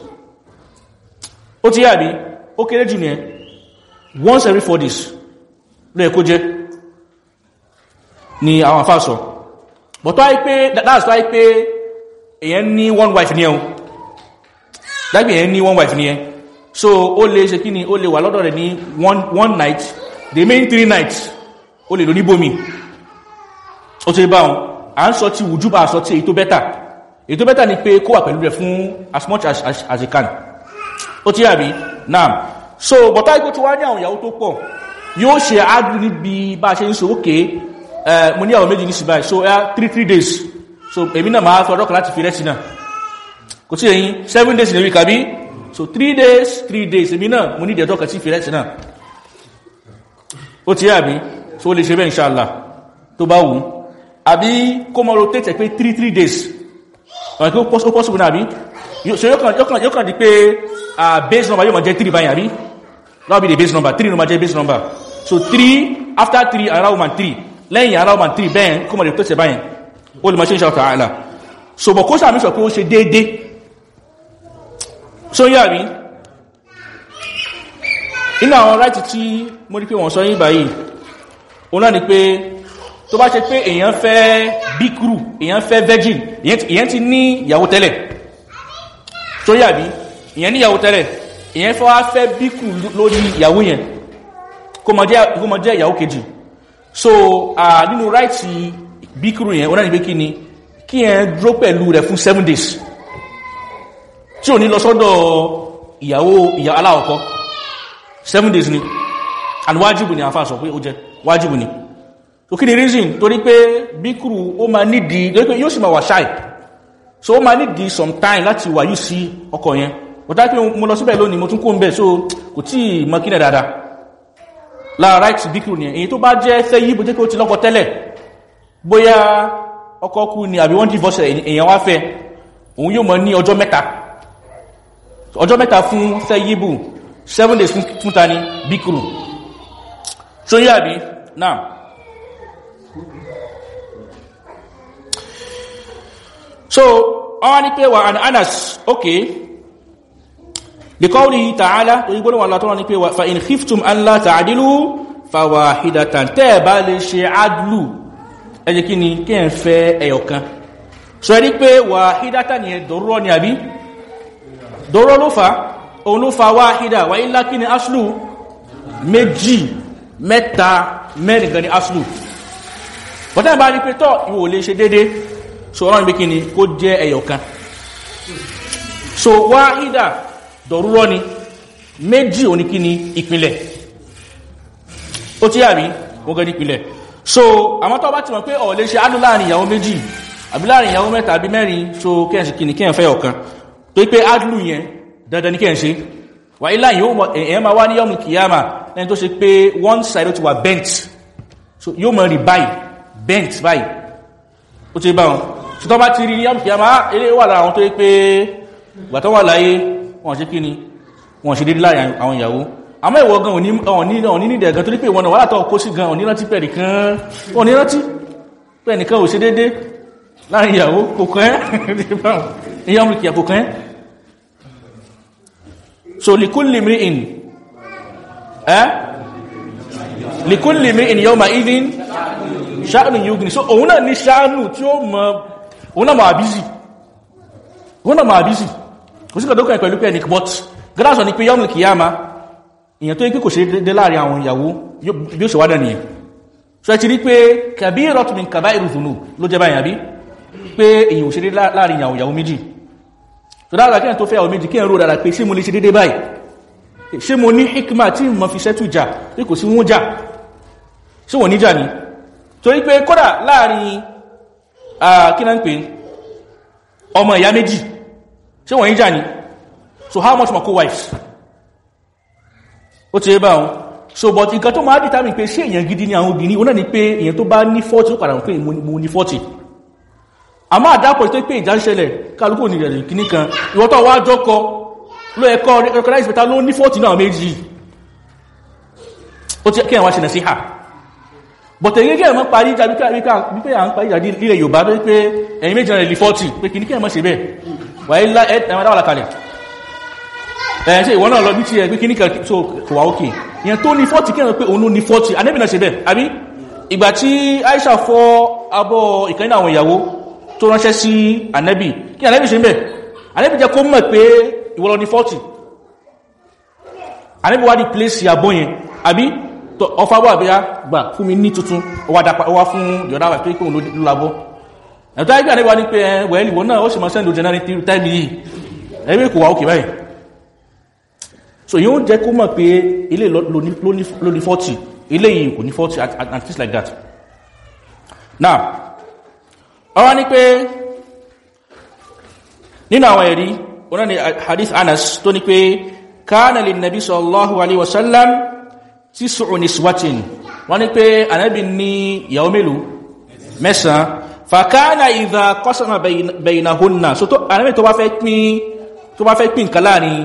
Ó ti yàbí ó kéré jù ẹ once every four days ló ẹ̀kó jẹ́ ni àwọn àfáà sọ. Tó àìpé that's why pé èyàn ní one wife ní ẹun dágbé èyàn ní one wife ẹ. So ó lè ṣe kí ni ó lè wà lọ́dọ̀ rẹ̀ ní one night. The main three nights ó lè lò ní bómi ó ti bá wọn. À ń sọ ti wùjúbà sọ ti èyí tó bẹ́tà èyí tó bẹ́tà ni pé kó wà pẹ̀lú rẹ̀ fún as much as, as, as he can. Ó ti yàbí náà so bọ̀tá ikú tí wá ní àwọn ìyàwó tó pọ̀. Yóò ṣe ágbù níbi bá ṣe ń so ókè mo ní àwọn méjì ní síbáyì so three three days. So èmi náà máa fẹ́ ọdọ́kà láti fi rẹ́sì náà kò tí èyí seven days ní week àbí so three days three days. Èmi náà mo ní ìdẹ̀ọ́dọ́kà tí fi rẹ́sì náà. Ó ti yàbí so ó lè ṣe bẹ́ inshallah. Tó bá wù àbí kó mọ́ rotate pé 3-3 days. Ọ̀nà kí ó possible náà àbí? So yóò kàn di pé base number yóò mọ̀ jẹ́ 3 báyìí àbí? That will the base number. 3 ló máa jẹ́ base number. So 3 after 3 ara woman 3 lẹ́yìn ara woman 3 bẹ́ẹ̀ kó mọ̀ rotate báyìí. Ó lè máa ṣe ìṣàkà àìlà so bọ̀ kó sàmì sọ pé ó ṣe déédé so yà rí inú àwọn right tí mo rí pé wọ́n sọ yí báyìí ó náà ni pé tó bá ṣe pé èyàn fẹ́ bíkúrù èyàn fẹ́ virgin èyàn ti ní ìyàwó tẹ́lẹ̀. Tó yàbí èyàn ní ìyàwó tẹ́lẹ̀. Èyàn fẹ́ wá fẹ́ bíkúrù lórí ìyàwó yẹn. Kó mọ jẹ́ ìyàwó kejì. So nínú ráìtì bíkúrù yẹn ó náà ní pé kí ni kí yẹn dúró pẹ̀lú rẹ̀ fún seven days tí ò ní lọ sọ́dọ̀ ìyàwó ìyàwó aláwọ̀kọ́ seven days ni. And wájìbù ni àfáà sọ pé ó jẹ́ wájìbù ni. So kí ni reason? Torí pé bíkúrù ó ma nídi pé yóò sì ma wà ṣáì so ó ma nídi some time láti wà yìí sí ọkọ̀ yẹn. Ọ̀tá pé mo lọ síbẹ̀ lónìí mo tún kó ń bẹ̀ so kò tí mọ́ kí bíkúrù ni èyí tó bá jẹ́ fẹ́ yí bó jẹ́ kí ó ti lọ́kọ tẹ́lẹ̀ bóyá ọkọ kú ni òun yóò mọ ní ọjọ́ mẹ́ta ọjọ́ mẹ́ta fún fẹ́ yíbù seven days fún ta ni bíkúrù. So yí àbí náà so ọwá ní pé wà an anas ok. Likọ́wùlì ta'ala tó yígbónà wà látọ́rọ ní pé wà fa in khiftum an la ta'adilu fa wahidatan tẹ́ bá lè ṣe adlu ẹjẹ́ kí ni? Kí ẹ fẹ́ ẹyọkan so ẹni pé wahidatan ni ẹ dọ̀rọ̀ ni àbí dọ̀rọ̀ ló fa òun ló fa wahida wà ilá kí ni aslu? Méjì mẹ́ta mẹ́rin gan ni aslu. Bọ́tẹ́ bá rí pé tọ́ ìwò lè ṣe déédéé so ọlọ́run bí kí ni? Kó jẹ́ ẹyọkan so wáhídà dọ̀rúrọ́ ni. Méjì òní kí ó tí àrí wọ́n gẹ́ ní so àmọ́ tó bá ti mọ̀ pé ọ̀ lè ṣe adú láàárín ìyàwó méjì àbí láàárín ìyàwó mẹ́ta àbí mẹ́rin so kẹ́ẹ̀sì kí ni? Kẹ́ẹ̀ ọ̀kan tó pé adú yẹn dandan ní kẹ́ẹ̀ ṣe. Wà ilá èèyàn máa wá ní yọ́mù kìyàmà lẹ́ni tó ṣe pé one side ó ti wà bent. So yóò mọ̀ rí báyìí bent báyìí. Ó ti bá wọn. Ṣùtọ́ bá ti rí ní àmìkìyàmá eré wà lára àwọn tó pé gbàtọ́ wà láyé wọ́n ṣe kí ni? Wọ́n ṣe dédé láàárín àwọn ìyàwó. Àmọ́ ìwọ̀ gan òní ní ìdẹ̀gan tó ní pé ìwọ̀n wà látọ̀ kó sí gan òní rántí pẹ̀ nìkan òní rántí pẹ̀ nìkan ò ṣe dédé láàárín ìyàwó kò kàn ẹ́. Àmìkìyà kò kàn ẹ́ so likulli mri'in ẹ́ likulli mri'in yawma idhin ṣáànù yóò so òun náà ní ṣáànù tí ó mọ̀ òun náà máa bízì òun náà máa bízì kò sí kàdókàn pẹ̀lú pẹ̀ nick bot gádásọ̀ ní pé yọ́mù kìyàmá èyàn tó yí pé kò ṣe dédé láàárín àwọn ìyàwó bí ó ṣe wádà nìyẹn. So ẹ ti rí pé kàbí rọ́tùmí kàbá ìrùfùnù ló jẹ́ báyìí àbí? Pé èyàn ò ṣe dédé láàárín àwọn ìyàwó méjì so dáadáa kí ẹ̀ tó fẹ́ àwọn méjì kí ẹ̀ rò dára pé ṣé mo lè ṣe dédé báyìí? Ṣé mo ní hikma tí mo fi ṣẹ́tù jà pé kò sí wọ́n jà ṣé wọ́n níjà ni? Torí pé kódà láàárín kí náà ń pè ọmọ ìyá méjì. Ṣé wọ́n yí jà ní so how much more co-wives? Ó ti yé bá wọn so but nǹkan tó máa dìtàmì pé ṣé èèyàn gidi ní àwọn obìnrin ó náà ni pé èèyàn tó bá ní 40 ó padà pé mo ní 40 àmọ́ àdápọ̀ tó pé ìjà ń ṣẹlẹ̀ kálukú ní ìrẹ̀lẹ̀ kìíní kan. Ìwọ́tọ̀ wá jọ́kọ ló ẹ̀kọ́ recognize better ló ní 40 náà méjì. Ó ti kí àwọn ṣe nà sí hà but èyí kí ẹ̀mọ́ parí ìjà wípé à ń parí ìjà lílẹ̀ Yorùbá tó pé ẹ̀yìn méjì rẹ̀ lè 40 pé kìíní kí ẹ̀mọ́ ṣe bẹ́ẹ̀. Wà á lá ẹ̀mọ́ dáwà kalẹ̀. Ẹ̀ ṣe ìwọ náà lọ bí ti ẹ̀ pé kìíní kan tó wá òkè ìyẹn tó ní 40 kí ẹ̀mọ́ pé òun ló ní 40 anẹ́bì náà ṣe bẹ́ẹ̀ àbí? Ìgbà tí Aisha fọ́ abọ́ ìkan nínú àwọn ìyàwó tó ránṣẹ́ sí anẹ́bì kí anẹ́bì ṣe ń bẹ̀? Anẹ́bì jẹ́ kó mọ̀ pé ìwọ lọ ní 40 anẹ́bì wá di place àbọ̀ yẹn. Àbí? Ọfà bí a gbà fún mi ní tuntun. Ọwá fún yọ̀dá wà pé kí òun ló labọ́. Ẹ̀tọ́ ẹgbẹ́ àníwá ní pé wẹ̀ẹ́lì wọ́n náà ó sì máa sẹ́ndò jẹ́nà ní tẹ́lì yìí. Báyìí so yíó jẹ́ kó mọ̀ pé ilé ló ní 40 ilé yìí kò ní 40 and things like that. Now ọwá ní pé nínú àwọn ẹ̀rí oná ni hadith anas tó ní pé lin nabi sallallahu alaihi wasallam tí sùn ní swatin wọ́n ní pé ànábì ní ìyàwó mélòó? Mẹ́sàn fàkánà ìdá kọ́sànà bẹ̀yìnà húnnà so tó ànábì tó bá fẹ́ pín nǹkan láàárín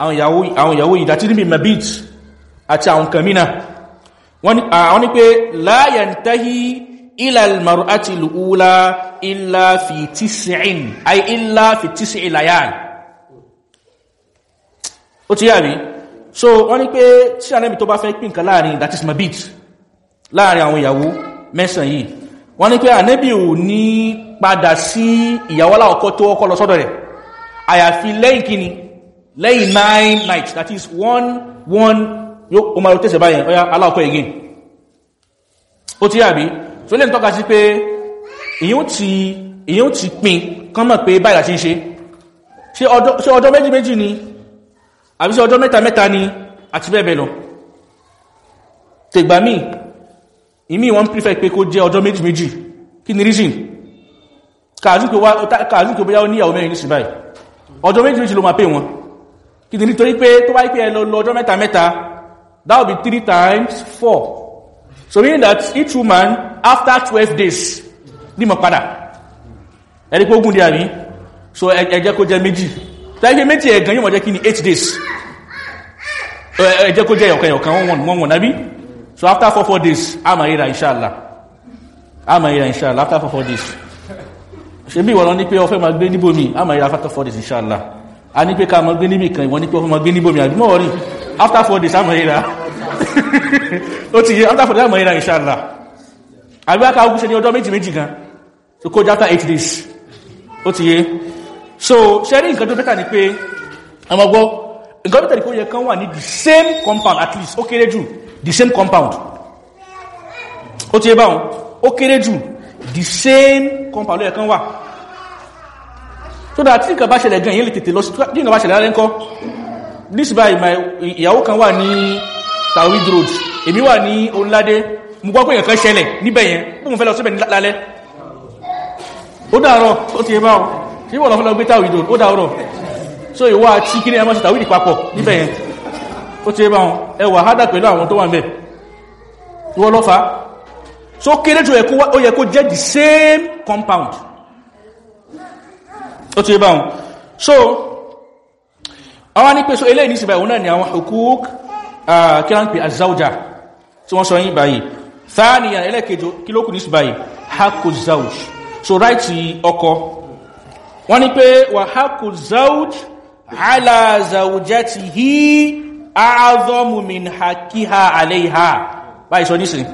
àwọn ìyàwó ìdá tí níbi mabit àti àwọn kàmínà wọ́n ní pé láyàntáhí ilal àti lùúlá ilá fi tísìn ay ilá fi tísìn layal. Ó ti yàrí so wọ́n ní pé tí ànẹ́bì tó bá fẹ́ pín nǹkan láàárín that is mabit láàárín àwọn ìyàwó mẹ́sàn yìí wọ́n ní pé ànẹ́bì ò ní padà sí ìyàwó aláwọ̀kọ́ tó ọkọ́ lọ sọ́dọ̀ rẹ̀. Àyàfi lẹ́yìn kíni? Lẹ́yìn nine nights that is one one yóò o máa tẹ́sẹ̀ báyẹn aláwọ̀kọ́ again. Ó ti yàbí so lẹ́yìn tọ́ka sí pé ìyẹn ó ti pín kán mọ̀ pé báyìí àti ń ṣe. Ṣe ọjọ́ méjì méjì ni? Àbí sí ọjọ́ mẹ́ta mẹ́ta ni? Àti bẹ́ẹ̀ bẹ́ẹ̀ lọ. Tẹ̀gbà míì ìmí wọ́n prefer pé kó jẹ́ ọjọ́ méjì méjì. Kí ni reason? Kààzùn kò bóyá ó níyàwó mẹ́rin ní sí báyìí. Ọjọ́ méjì méjì ló máa pè wọn. Kí ni nítorí pé tó bá pé ẹ lọ ọjọ́ mẹ́ta mẹ́ta that will be three times four so meaning that each woman after twelve days ní mọ̀ padà. Ẹ̀rí pé ogun di àrí so ẹ jẹ́ kó jẹ́ méjì. Tẹ́gbẹ́ méjì ẹ̀gàn yíò mọ̀ jẹ́ kí ni? 8 days. Ẹjẹ́ kó jẹ́ ẹ̀yọ̀kan ẹ̀yọ̀kan wọ́n wọ́n nábí so after 4 4 days a ríra inshallah. A ríra inshallah after 4 4 days. Ṣe bí ìwọ̀n ní pé ọfẹ́ ma gbé níbòmí a ma ríra after 4 days inshallah. A ní pé ká ma gbé níbì kan ìwọ̀n ní pé ọfẹ́ ma gbé níbòmí àdúmọ̀ rí after 4 days a ríra ó ti yẹ after 4 days a ma ríra inshallah. Àbí aka ogun ṣe ní ọjọ́ méjì méjì kan so kó after 8 days. Ó ti yẹ so ṣẹ́rí nǹkan tó bẹ́tà ní pé ọmọgbọ́ nǹkan bẹ́tà ní pé ó yẹ kán wà ní the same compound at least ó kéré jù the same compound. Ó ti yẹ báwọn ó kéré jù the same compound ló yẹ kán wà. So that tí nǹkan bá ṣẹlẹ̀ gan yẹn lè tètè lọ sí tí nǹkan bá ṣẹlẹ̀ lálẹ́ ńkọ́. This ìyàwó kan wà ní tawhid road. Èmi wà ní oníládé. Mo gbọ́ pé nǹkan kan ṣẹlẹ̀ níbẹ̀ yẹn. Bó mo fẹ́ lọ síbẹ̀ lálẹ́. Ó dàárọ̀ ó ti yẹ báwọn tí wọ́n lọ fẹ́ lọ gbé tàwìdò ó dáwọ́rọ̀ so ìwọ́ àti kí ní ẹmọ́ sí tàwìdì papọ̀ níbẹ̀ yẹn? Ó ti bá wọn ẹwà hádà pẹ̀lú àwọn tó wà mẹ́ ìwọ́ lọ́fà so kéré jù ó yẹ kó jẹ́ the same compound. Ó ti bá wọn so àwọn ní pé so eléyìí ní síbẹ̀ òun náà ni àwọn hukuk kí wọ́n pè? Azauja tí wọ́n sọ yín báyìí. Thaniyan ẹlẹ́kejì kí ló kù ní síbáyìí hakku zauj so right ọkọ. Wọ́n ní pé wàhákù zauj ala zaujatihi a'adhamu min hakiha alayha. Báyìí sọ nísìn.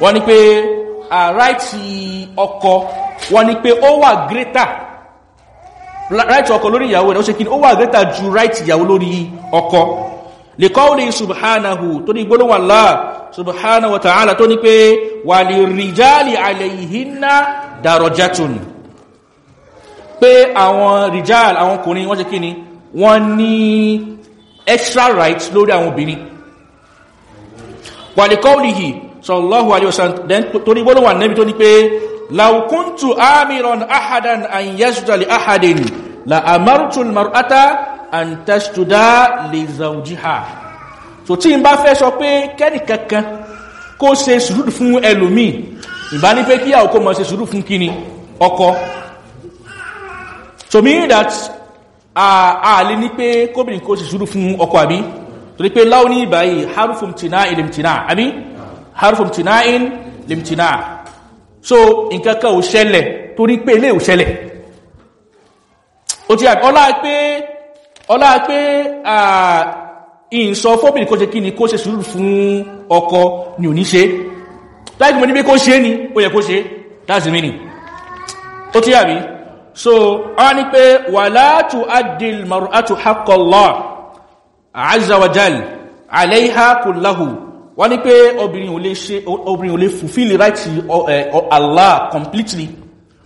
Wọ́n ní pé àráìtì ọkọ wọ́n ní pé ó wà greater. Ráìtì ọkọ lórí ìyàwó rẹ̀ ó ṣe kí ó wà greater ju ráìtì ìyàwó lórí ọkọ lè kọ́wọ́lé subhanahu tó ní gbólówà Allah subhanahu wa ta'ala tó ní pé wà lè rijali alayhinna darajatun. Pé àwọn rijal àwọn ọkùnrin wọ́n ṣe kí ni? Wọ́n ní extra rights lórí àwọn obìnrin. Wà lè torí gbọ́nà wà nẹ́bí tó ní amartu almar'ata tasjuda li zawjiha. So tí n bá fẹ́ sọ pé kẹ́nì kankan kó ṣe sùúrù fún ẹlòmíì ìbá ní pé kíyàwó kó mọ̀ ṣe sùúrù fún kíni ọkọ. So meaning that a lè ní pé kóbìnrin kó ṣe sùúrù fún ọkọ àbí? Torí pé láwọn ní ìbáyìí harufum tina ilimtina àbí? Harufum tina in limtina so nǹkan kan ò ṣẹlẹ̀ torí pé ilé ò ṣẹlẹ̀. Ó ti àbí ọlá pé ọlá pé ìsọ fóbìnrin kó ṣe kí ni kó ṣe sùúrù fún ọkọ ni ò ní ṣe. Láìsí mo ní pé kó ṣe ni ó yẹ kó ṣe. That's the meaning. Ó ti àbí? So wọ́n ní pé wala tu'addil mar'atu haqqallah azza wa jal alayha kullahu. Wọ́n ní pé obìnrin ò lè fulfill right Allah completely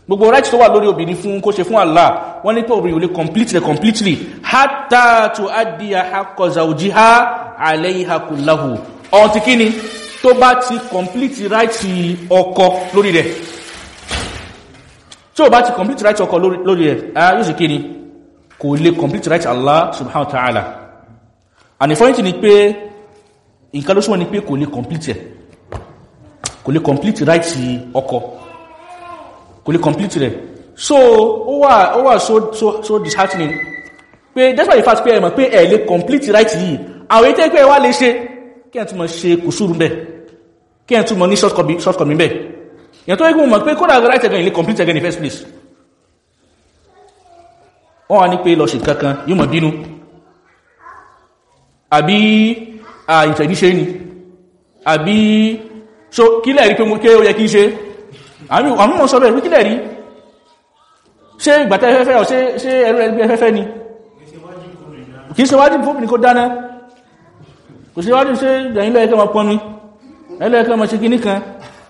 gbogbo right tó wà lórí obìnrin fún kó ṣe fún Allah wọ́n ní pé obìnrin ò lè completely completely. Hatta tu'addiya haqqa zawjiha alayha kullahu. Ọ̀n ti kíni? Tó bá ti complete right ọkọ lórí rẹ̀. Tí ó bá ti complete right ọkọ lórí rẹ̀ yóò sì kíni? Kò lè complete right Allah subhanahu ta'ala. And the funny thing ni pé nǹkan ló súnmọ́ ni pé kò lè complete ẹ̀. Kò lè complete right ọkọ kò lè complete rẹ̀. So ó wà ó wà so so so disheartening. Pé despite the fact pé ẹ mọ̀ pé ẹ lè complete right yìí àwọn ètò ẹgbẹ́ wa lè ṣe kí ẹ tún mọ̀ ṣe kùsùrù bẹ̀ kí ẹ tún mọ̀ ní shortcut bẹ̀. Ìyàn tó ẹgbẹ́ mọ̀ pé kódà right ẹgbẹ́ ilé complete ẹgbẹ́ in the first place. Wọ́n wá ní pé lọ ṣe kankan yóò mọ̀ bínú. Àbí ìtẹ̀níṣẹ́ ni. Àbí so kílẹ̀ rí pé mo ké ó yẹ kí ṣe àmì mọ̀ sọ bẹ̀rẹ̀ kílẹ̀ rí? Ṣe ìgbàtẹ́ ẹfẹ́fẹ́ ọ̀ ṣe ẹrù ẹgbẹ́ ẹfẹ́fẹ́ ni? Kì í ṣe wájú fóbìnrin kó dáná. Kò sí wájú ṣe ìgbẹ̀yìn lẹ́ẹ̀kẹ́ ma pọnmi ẹlẹ́ẹ̀kẹ́ ma ṣe kíní kan?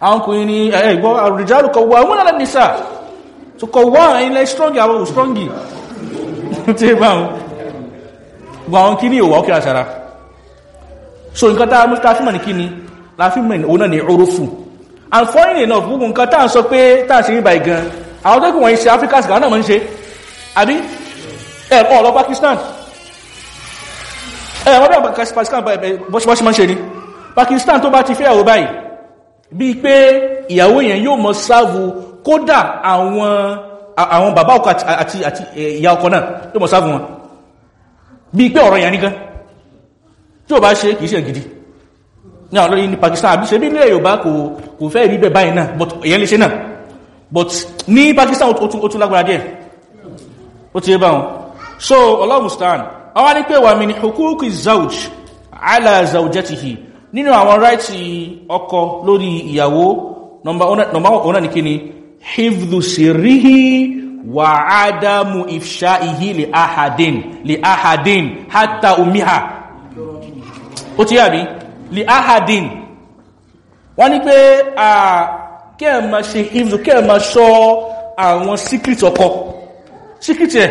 Àwọn kò ní ẹgbọ́ àrùjálù kọ wà múnà nìsà tó kọ wà ilẹ̀ strongi àwọn strongi tí wọn. Ní ní and funny enough gbogbo nǹkan tá à ń sọ pé tá à ń ṣe ní báyìí gan àwọn tó kù wọ́n ṣe Africa sí náà mọ́ ń ṣe. Àbí? Ẹ̀ ọ̀ Pakistan. Ẹ̀ wọ́n bí Pakistan bọ́ṣe máa ń ṣe ni. Pakistan tó bá ti fẹ́ àwọn báyìí bí pé ìyàwó yẹn yóò mọ sáàvù kódà àwọn àwọn bàbá ọkọ àti àti ìyá ọkọ náà yóò mọ sáàvù wọn. Bí pé ọ̀rọ̀ yẹn nìkan tí ó bá ṣe kìí ṣe gidi ní àwọn olórin ní Pakistan àbí ṣe bí ilẹ̀ Yorùbá kò fẹ́ rí bẹ́ẹ̀ báyìí náà but èyàn lè ṣe náà. But ní Pakistan ó tún lágbára díẹ̀. Ó ti yé báwọn so Allah mustaan àwọn ní pé wà mí ní hukuki zawj ala zawjatihi. Nínú àwọn ráìtì ọkọ lórí ìyàwó nọmbà ọ̀nà ní kíni? Hifdhu sirrihi wa adamu ifsha'ihi li ahadin li ahadin hatta umiha ó ti yàbí li ahadin. Wọ́n ní pé à kí ẹ ma ṣe hifdhu kí ẹ ma ṣọ́ àwọn secret ọkọ. Secret ẹ̀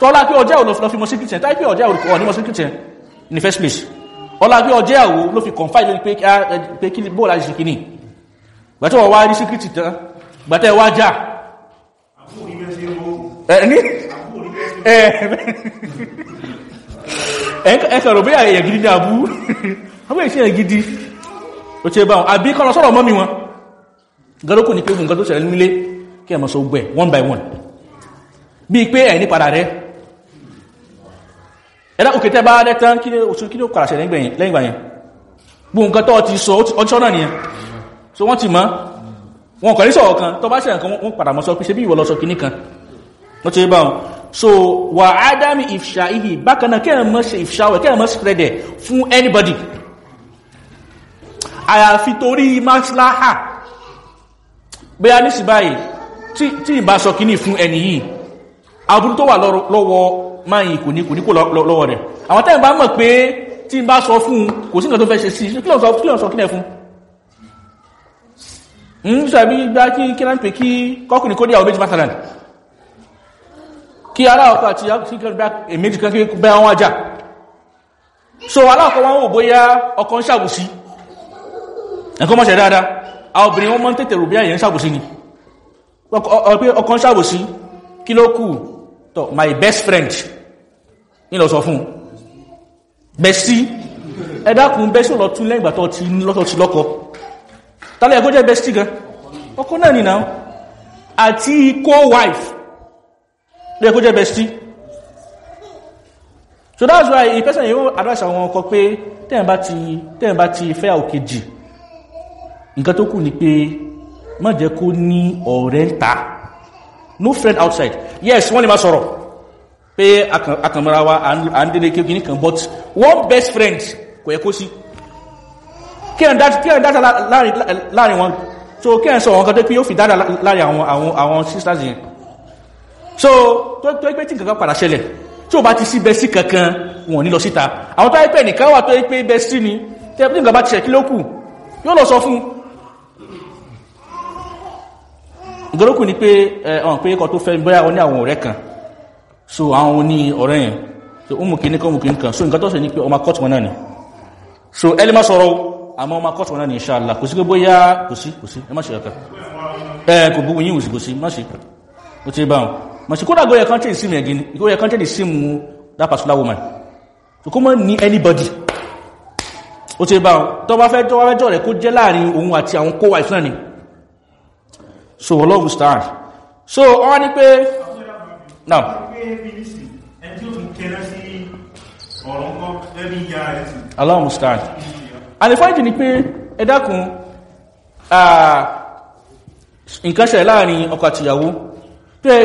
tọ́lá pé ọjẹ́ òlò fi mọ́ secret ẹ̀ táì pé ọjẹ́ òlò ní mọ́ secret ẹ̀ the first place. Ọlá pé ọjẹ́ àwò ló fi confide lórí pé kí bóòlá ṣe kìíní gbàtẹ́ wọ́n wá rí síkírìtì tán gbàtẹ́ wá já ẹni ẹ̀kọ̀rọ̀ bí àyẹ̀yẹ̀ gidi ní àbú. Ọmọ ìṣẹ́ gidi. Ó ṣe bá wọn. Àbí kọ́nà sọ́rọ̀ mọ́mí wọn. Gọ́lọ́kù ní pé fún nǹkan tó ṣẹlẹ̀ nílé kí ẹmọ̀ sọ gbẹ̀ one by one. Bí pé ẹ̀ ní padà rẹ̀. Ẹ̀dá òkè tẹ́ bá rẹ̀ tán kí ní ó kàràṣẹ̀ lẹ́yìn ìgbà yẹn? Gbogbo nǹkan tó ti sọ ọjọ́ náà nìyẹn so wọ́n ti mọ́. Wọn kọ̀ ní sọ̀rọ̀ kan. Tó bá ṣe nǹkan wọ́n padà mọ́ sọ pé ṣe bí ìwọ lọ sọ kìíní kan. Bá wọn so wà ádámì ìfṣà ìhì bákan náà kẹ́ẹ̀ mọ́ ṣe ìfṣà wẹ̀ kẹ́ẹ̀ mọ́ spread ẹ̀ fún anybody. Àyàfi torí maslaha. Bí a ní sí báyìí tí ìbá sọ kìíní fún ẹni yìí aburú tó wà lọ́wọ́ máa yìí kò ní kò ní kò lọ́wọ́ rẹ̀. Àwọn tẹ́ẹ̀ bá mọ̀ pé tí n bá sọ fún kò sí nǹkan tó fẹ́ ṣe sí kí lọ́n sọ kílẹ̀ fún? Ń sàbí gbá kí kí pè kí kọkùnrin kó dí àwọn méjì mátàlá kí ará ọkọ̀ àti méjì kan bẹ́ wọn ajá. So aláàkọ́ wọn wò bóyá ọkọ̀ ń ṣàbùsí. Ẹ̀kọ́ mọ́ṣẹ̀ dáadáa. Àwọn obìnrin wọ́n mọ́ tètè rò bí àyẹ̀ ń ṣàbòsí ni. Ọkàn ṣàbòsí kí ló kù? Tọ́ my best friend. Ní lọ sọ fún bestie ẹ̀dàkùn bestie lọ tún lẹ́yìn ìgbàtọ̀ ti lọ́kọ. Tàbí ẹ̀kọ́ jẹ́ bestie gan. Ọkọ náà nìna àti co-wife lẹ́ẹ̀kọ́ jẹ́ bestie so that's why a person yíò advice àwọn ọkọ pé tẹ́yìn bá ti tẹ́yìn bá ti fẹ́ àwòkejì nǹkan tó kù ni pé má jẹ́ kó ní ọ̀rẹ́ ń no friend outside. Yes wọ́n lè máa sọ̀rọ̀ pé akànmọ́ra wa à ń dédé kéèkì nìkan but one best friend kò yẹ kó sí. Kí ẹ̀ dáta láàárín wọn. So kí ẹ̀ sọ wọn kan tó pé yóò fi dáta láàárín àwọn sisters yẹn so tó pé tí nǹkan padà ṣẹlẹ̀ tí ó bá ti sí bẹ́sí kankan wọn ní lọ síta. Àwọn tó ẹ́pẹ́ nìkan wà tó ẹ́pẹ́ bẹ́sí ni tẹ́pẹ́ nǹkan bá ti ṣẹ̀ kí ló kù? Yóò lọ sọ fún ìgbẹ́lókù ni pé ọ̀n pé kọ tó fẹ́ bóyá wọn ní àwọn ọ̀rẹ́ kan. So àwọn oní ọ̀rẹ́ yẹn so ó mú kìíní kan mú kìíní kan. So nǹkan tó ṣe ní pé ọmọ kọ́tù wọn náà ni. So ẹlẹ́ má sọ̀rọ̀ àmọ́ ọmọ kọ́tù wọn náà ni inshallah. Kò sí pé bóyá kò sí kò sí. Ẹ má ṣe ọ̀kan ẹ kò bú yín kò sí. Má ṣe. Ó ti bá wọn mà sí kódà góyẹ kan change sim again góyẹ kan change sim that particular woman. So kó mọ́ ní anybody. Ó ti bá wọn. Tó bá fẹ́ tó bá fẹ́ jọ rẹ̀ kó jẹ́ láàárín òun àti àwọn kó wife náà ni. So ọlọ́run stand so wọ́n ní pé now. Ọlọ́run stand and the point ni pé ẹ dákun nǹkan ṣẹlẹ̀ láàárín ọkọ àti ìyàwó tó ẹ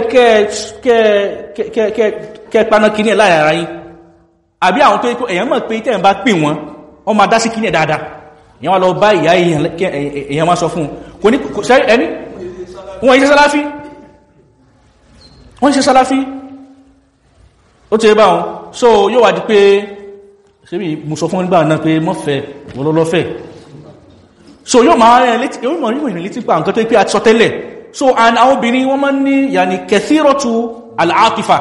kẹ́ paná kí ní ẹ̀ láàárín ara yín. Àbí àwọn tó ikú èyàn mọ̀ pé tẹ́ ẹ̀ bá pè wọ́n wọ́n ma dá sí kí ní ẹ̀ dáadáa. Èyàn wá lọ bá ìyá èyàn wá sọ fún kò ní ẹni? Wọ́n iṣẹ́ sáláfí wọ́n iṣẹ́ sáláfí ó ti bá wọn. So yóò wá di pé ṣe bí mo sọ fún nígbà náà pé mọ́fẹ́ wọ́lọ́lọ́fẹ́ so yóò máa rẹ̀ létí pa nǹkan tó pé àti sọ tẹ́lẹ̀ so and àwọn obìnrin wọ́n máa ń ní yàní kẹsírọ̀tù aláàkífà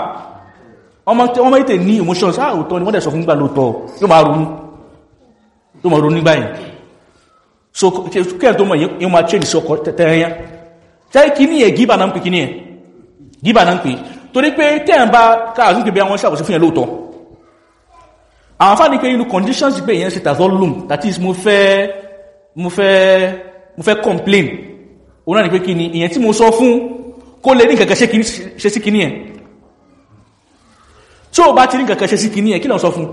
wọ́n máa ìtẹ̀ ní emotions. Ah òtọ́ ni wọ́n dẹ̀ sọ fún gbà lóòtọ́ yóò máa ronú. Yóò máa ronú báyìí so kẹ́ẹ̀ tó mọ̀ yóò máa change sí ọkọ̀ tẹ́ẹ̀yà tẹ́ kí ní ẹ̀ gíbà náà ń pè kí ní ẹ̀ gíbà náà ń pè. Torí pé tẹ́ẹ̀ bá káàkiri pé bí àwọn ṣàkóso fún ẹ̀ lóòtọ́ àwọn fáni pé inú conditions pé ìyẹn ṣe tazọ́lùm that is mo fẹ́ mo fẹ́ mo fẹ́ complain òun náà ni pé kí ni ìyẹn tí mo sọ fún kó lè ní kẹ̀kẹ́ ṣe sí kí ní ẹ̀ tí ó bá ti ní kẹ̀kẹ́ ṣe sí kí ní ẹ̀ kí lọ sọ fún?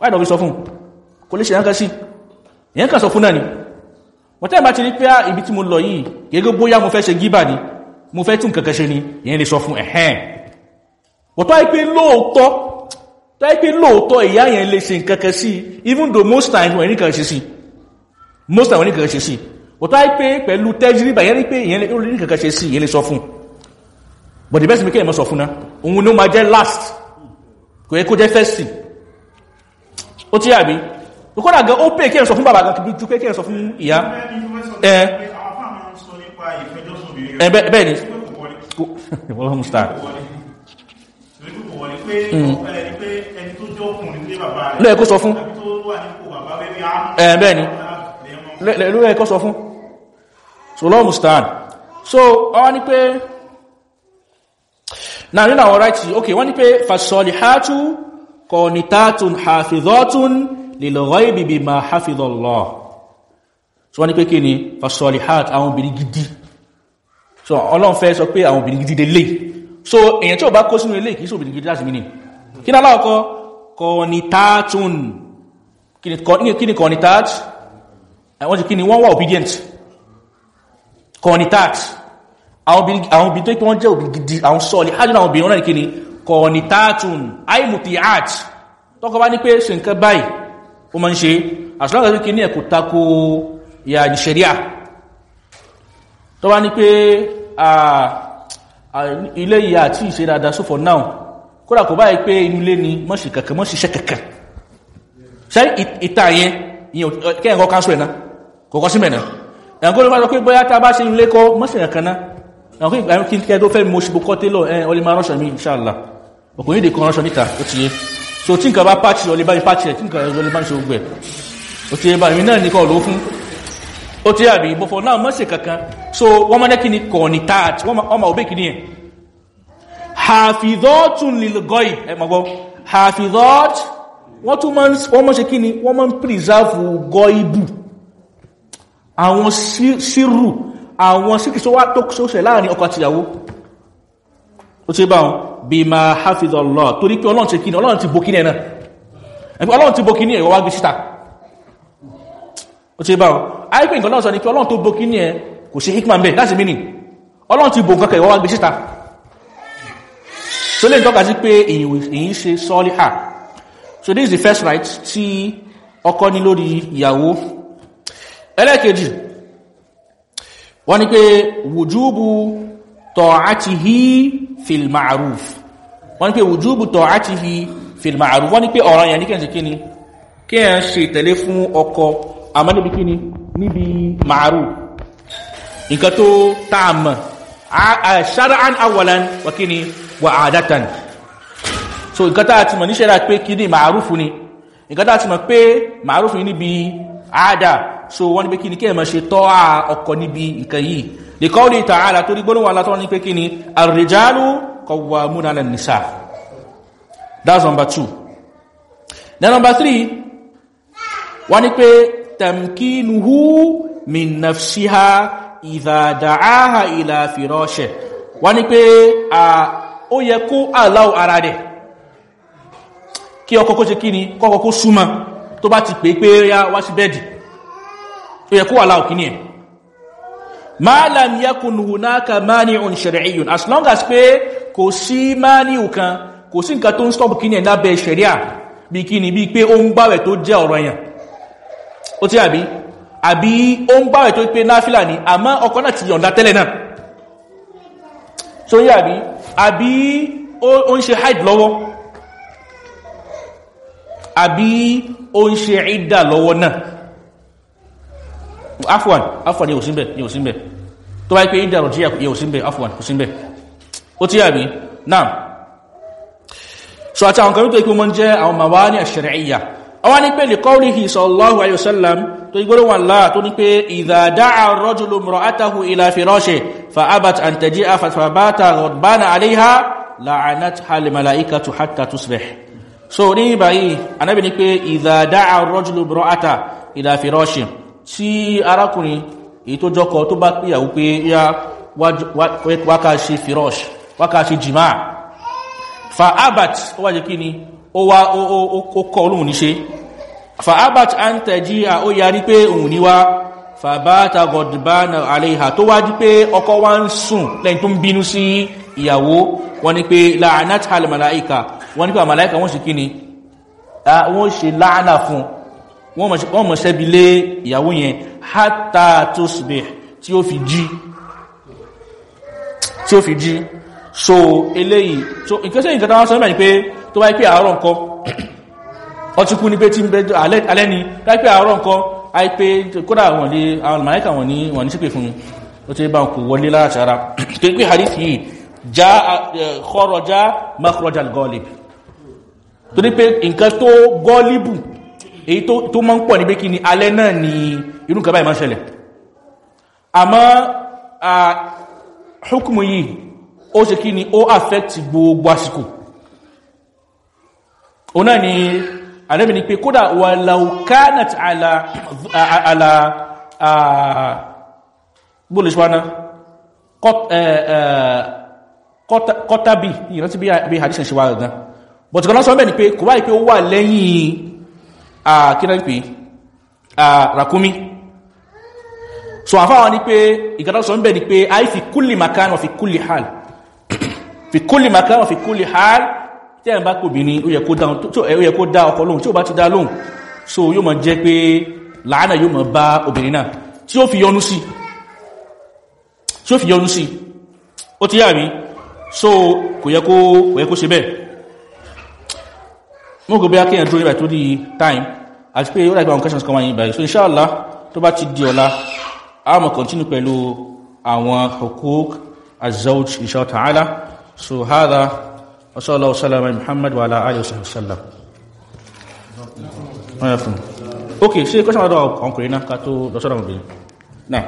Wáìdọ̀ fi sọ fún? Kò lè ṣe yánká sí. Ìyẹn sọ fún náà ni. Wọ́n tẹ́ bá ti rí pé ibi tí mo lọ yìí gẹ́gẹ́ bóyá mo fẹ́ ṣe gíbà even though most times wọ́n ní sí. Most times wọ́n ní sí wọ́tọ́ ipé pẹ̀lú tẹ́jìrìbà yẹn ní pé ìyẹn ní kẹ̀kẹ́ ṣe sí ìyẹn lè sọ fún but the best make mọ́ sọ fún náà òun ni ó máa jẹ́ last. Kò yẹ kó jẹ́ first thing. Ó tí àbí? Kódà gan ó pè kí ẹ̀ sọ fún bàbá gan kìí ju pé kí ẹ̀ sọ fún ìyá. Bẹ́ẹ̀ ni. wọ́n mú star. Lẹ́ẹ̀ kó sọ fún. Bẹ́ẹ̀ ni. Lẹ́ẹ̀ kó sọ fún so lọ́wọ́ mú star so wọ́n ni pé náà nínú àwọn ráìtì ok wọ́n ni pé fasolihatu kọnitatun hafizotun lil-ghaybi bima hafidhallah so wọ́n ni pé kí ni? Fasolihat àwọn obìnrin gidi. So ọlọ́run fẹ́ sọ pé àwọn obìnrin gidi lè so èyàn tí ó bá kó sínú ilé kìí sí obìnrin gidi láti mí ní kí ní aláwọ̀kọ́ kọnitatun kí ni kọnitat wọ́n ti kí ni? Wọ́n wà obedient kọnitat àwọn obìnrin tó pé wọ́n jẹ́ obìnrin gidi àwọn sọ́ọ̀lì hajjú àwọn obìnrin náà kí ni kọnitatun aimutiat tọ́kọ bá ní pé ṣe nǹkan báyìí ó ma ń ṣe. Àṣíláàgbà kí ní ẹ̀kù tako ìyà ìṣẹ̀ríà tó bá ní pé ilé ìyà àti ìṣe ni mọ́ṣì kankan mọ́ṣì iṣẹ́ kankan. Ẹ̀kọ́ ló máa sọ pé bóyá tá a bá ṣe ilé kọ́ mọ́ṣì kankan náà. Ẹ̀kọ́ ìgbà kí kẹ́ tó fẹ́ mo ṣubú kọ́ télọ̀ ẹ̀ ọlẹ́ máa ránṣọ mi inshallah. Ọkùnrin ìdè kan ránṣọ níta ó ti yé. So tí nǹkan bá pàtì ọlẹ́ bá ní pàtì ẹ̀ tí nǹkan ọlẹ́ bá ń ṣe ogbẹ̀ ó ti yé bá ìmì náà nìkan ló fún. Ó ti àbí? Bọ́fọ̀ náà mọ́ sí kankan so wọ́n mọ́ nẹ́kí ni kọ̀ọ̀nì tààt wọ́n ma òbí kìíní ẹ̀ hafidhotun lilgoi ẹ mọ̀ gbọ́. Hafidhot wọ́n tún wọ́n mọ́ sí kí ni? Wọ́n mọ́ preserve gọ́ibù àwọn sírù àwọn síkì tó sóṣẹ̀ láàárín ọkọ àti ìyàwó. Ó ti bá wọn bí ma hafidhallah torí pé ọlọ́run ti kí ni ọlọ́run ti bókí ní ẹ̀nà ẹ̀fẹ́ ọlọ́run ti bókí ní ẹ̀wọ́ wá gbé síta. Ó ti bá wọn. Àìpé nǹkan náà sọ ni pé ọlọ́run tó bókí ní ẹ kò sí hikman bẹ́ẹ̀ láti mí ni ọlọ́run ti bò nǹkan ẹ̀wọ́ wá gbé síta. So lè tọ́ka sí so this is the first right tí ọkọ ní lórí ẹlẹ́kejì wọ́n ní pé wùjúbù ta'atihi fil ma'ruf wọ́n ní pé wùjúbù ta'atihi fil ma'ruf wọ́n ní pé ọ̀rọ̀ yẹn ní kẹ́ kíni kí ẹ ṣe ìtẹ̀lé fún ọkọ àmọ́ níbi kíni níbi ma'ruf. Nǹkan tó táàmà shar'an awwalan wa kíni wa adatan. So nǹkan tá ti mọ̀ ní ṣẹ́ra pé kíni ma'ruf ni? Nǹkan tá ti mọ̀ pé ma'ruf ni níbi àádá so wọ́n ní pé kí ni kí ẹ máa ṣe tọ́ à ọkọ̀ níbi nǹkan yìí. Lè kọ́ lè ta'ala tó rí gbónúwà látọ́ ní pé kí ni ar-rijalu qawwamuna 'ala an-nisa that's number two. Then number three wọ́n ní pé tamkinuhu min nafsiha da'aha ila firashe wọ́n ní pé ó yẹ kó allow ara rẹ̀ kí ọkọ kó ṣe kí ni kọ́kọ́ kó súnmọ́. Tó bá ti pè pé ya wá sí bẹ́ẹ̀dì ó yẹ kó wà láò kíní ẹ̀. Ma lam yakun hunaka mani'un shar'iyyun. As long as pé kò sí mani'u kan kò sí nǹkan tó ń stop kíní ẹ̀ lábẹ́ sharia bí kíní bí pé ó ń gbáwẹ̀ tó jẹ́ ọ̀rọ̀ èèyàn. Ó tí àbí? Àbí ó ń gbáwẹ̀ tó pé náfílà ní àmọ́ ọkọ náà ti yọ̀ǹda tẹ́lẹ̀ náà. Yí àbí? Àbí ó ń ṣe haid lọ́wọ́? Àbí ó ń ṣe ìdà lọ́wọ́ náà afwan afwan yóò sínbẹ̀ yóò sínbẹ̀ tó bá ipé ìdà rọ̀jíyà yóò sínbẹ̀ afwan kò sínbẹ̀ ó tí àbí? Náà so àti àwọn kan tó ikú mọ́ jẹ́ àwọn mawani ash-shar'iyya. Àwọn ní pé li qawlihi sallallahu alayhi wa sallam tó igbóró wọn láà tó ní pé idha da'a ar-rajulu imra'atahu ila firashihi fa abat an taji'a fa bata ghadbana 'alayha la'anatha al-mala'ikatu hatta tusbih. So ní báyìí anábì ní pé idha da'a ar-rajulu imra'atahu ila firashihi tí arákùnrin èyí tó jọ́kọ tó bá pìyàwó pé yá wákà ṣe firash wákà ṣe jìmá. Fa abat ó wájé kí ni? Ó wá ó kọ́ olóhun ní ṣe fa abat an taji'a ó yarí pé òun ní wá. Fa bata ghadbana 'alayha tó wájí pé ọkọ wá ń sùn lẹ́yìn tó ń bínú sí ìyàwó. Wọ́n ní pé la'anatha al-malaika wọ́n ní pé àmàláìkà wọ́n sì kí ni? Wọ́n ṣe láàánà fún wọ́n mọ̀ sẹ́bi lé ìyàwó yẹn hatta tusbih tí ó fi jí. Tí ó fi jí. So eléyìí so ìkẹsẹ̀ ìkẹta wọ́n sọ mẹ́rin pé tó bá pé àárọ̀ nǹkan ọtí kú ní pé tí ń bẹ alẹ́ ni bá pé àárọ̀ nǹkan àìpé kódà wọ́n lè àwọn màáìkà wọ́n ní wọ́n ní sípè fún ó ti bá kò wọlé láti ara tó pé hadith yìí já kharaja makhraja al-ghalib torí pé nǹkan tó gọ́ọ̀lìbù èyí tó mọ́ ń pọ̀ ní kí ni alẹ́ náà ni irú nǹkan báyìí máa ṣẹlẹ̀. Àmọ́ hukumu yìí ó ṣe kí ni ó affect gbogbo àsìkò. O náà ni alẹ́bì ni pé kódà ala ala bóòlù ṣwánà kọ́tàbí ìrántí bí hadith ṣe wá gangan but kan lọ́sọ́ mẹ́ ni pé kò wáyé pé ó wà lẹ́yìn kíná pé rakumi so àfáwọn ni pé ìgbàtàsọ ń bẹ̀ ni pé a fi kulli makan wa fi kulli hal. Fi kulli makan wa fi kulli hal. Tí ẹ̀ bá pòbí ní ó yẹ kó dá ọkọ lóhun tí ó bá ti dá lóhun so yóò mọ̀ jẹ́ pé láàánà yóò mọ̀ bá obìnrin náà tí ó fi yọnú sí tí ó fi yọnú sí. Ó ti yà mí so kò yẹ kó ṣe bẹ́ẹ̀ mọ́ gbogbo ya kíyàn dúró tó di time àti pé ó láìpẹ́ àwọn questions kan wáyé ìbáyìí so inshallah tó bá ti di ọ̀la a mọ̀ continue pẹ̀lú àwọn hukuk azawj inshallah ta'ala. So hadha wa sallallahu sallam muhammad wa ala alihi wa sallam ok ṣe question ọdọ̀ ọkùnrin náà ká tó lọ́sọ́dọ̀ ọmọbìnrin náà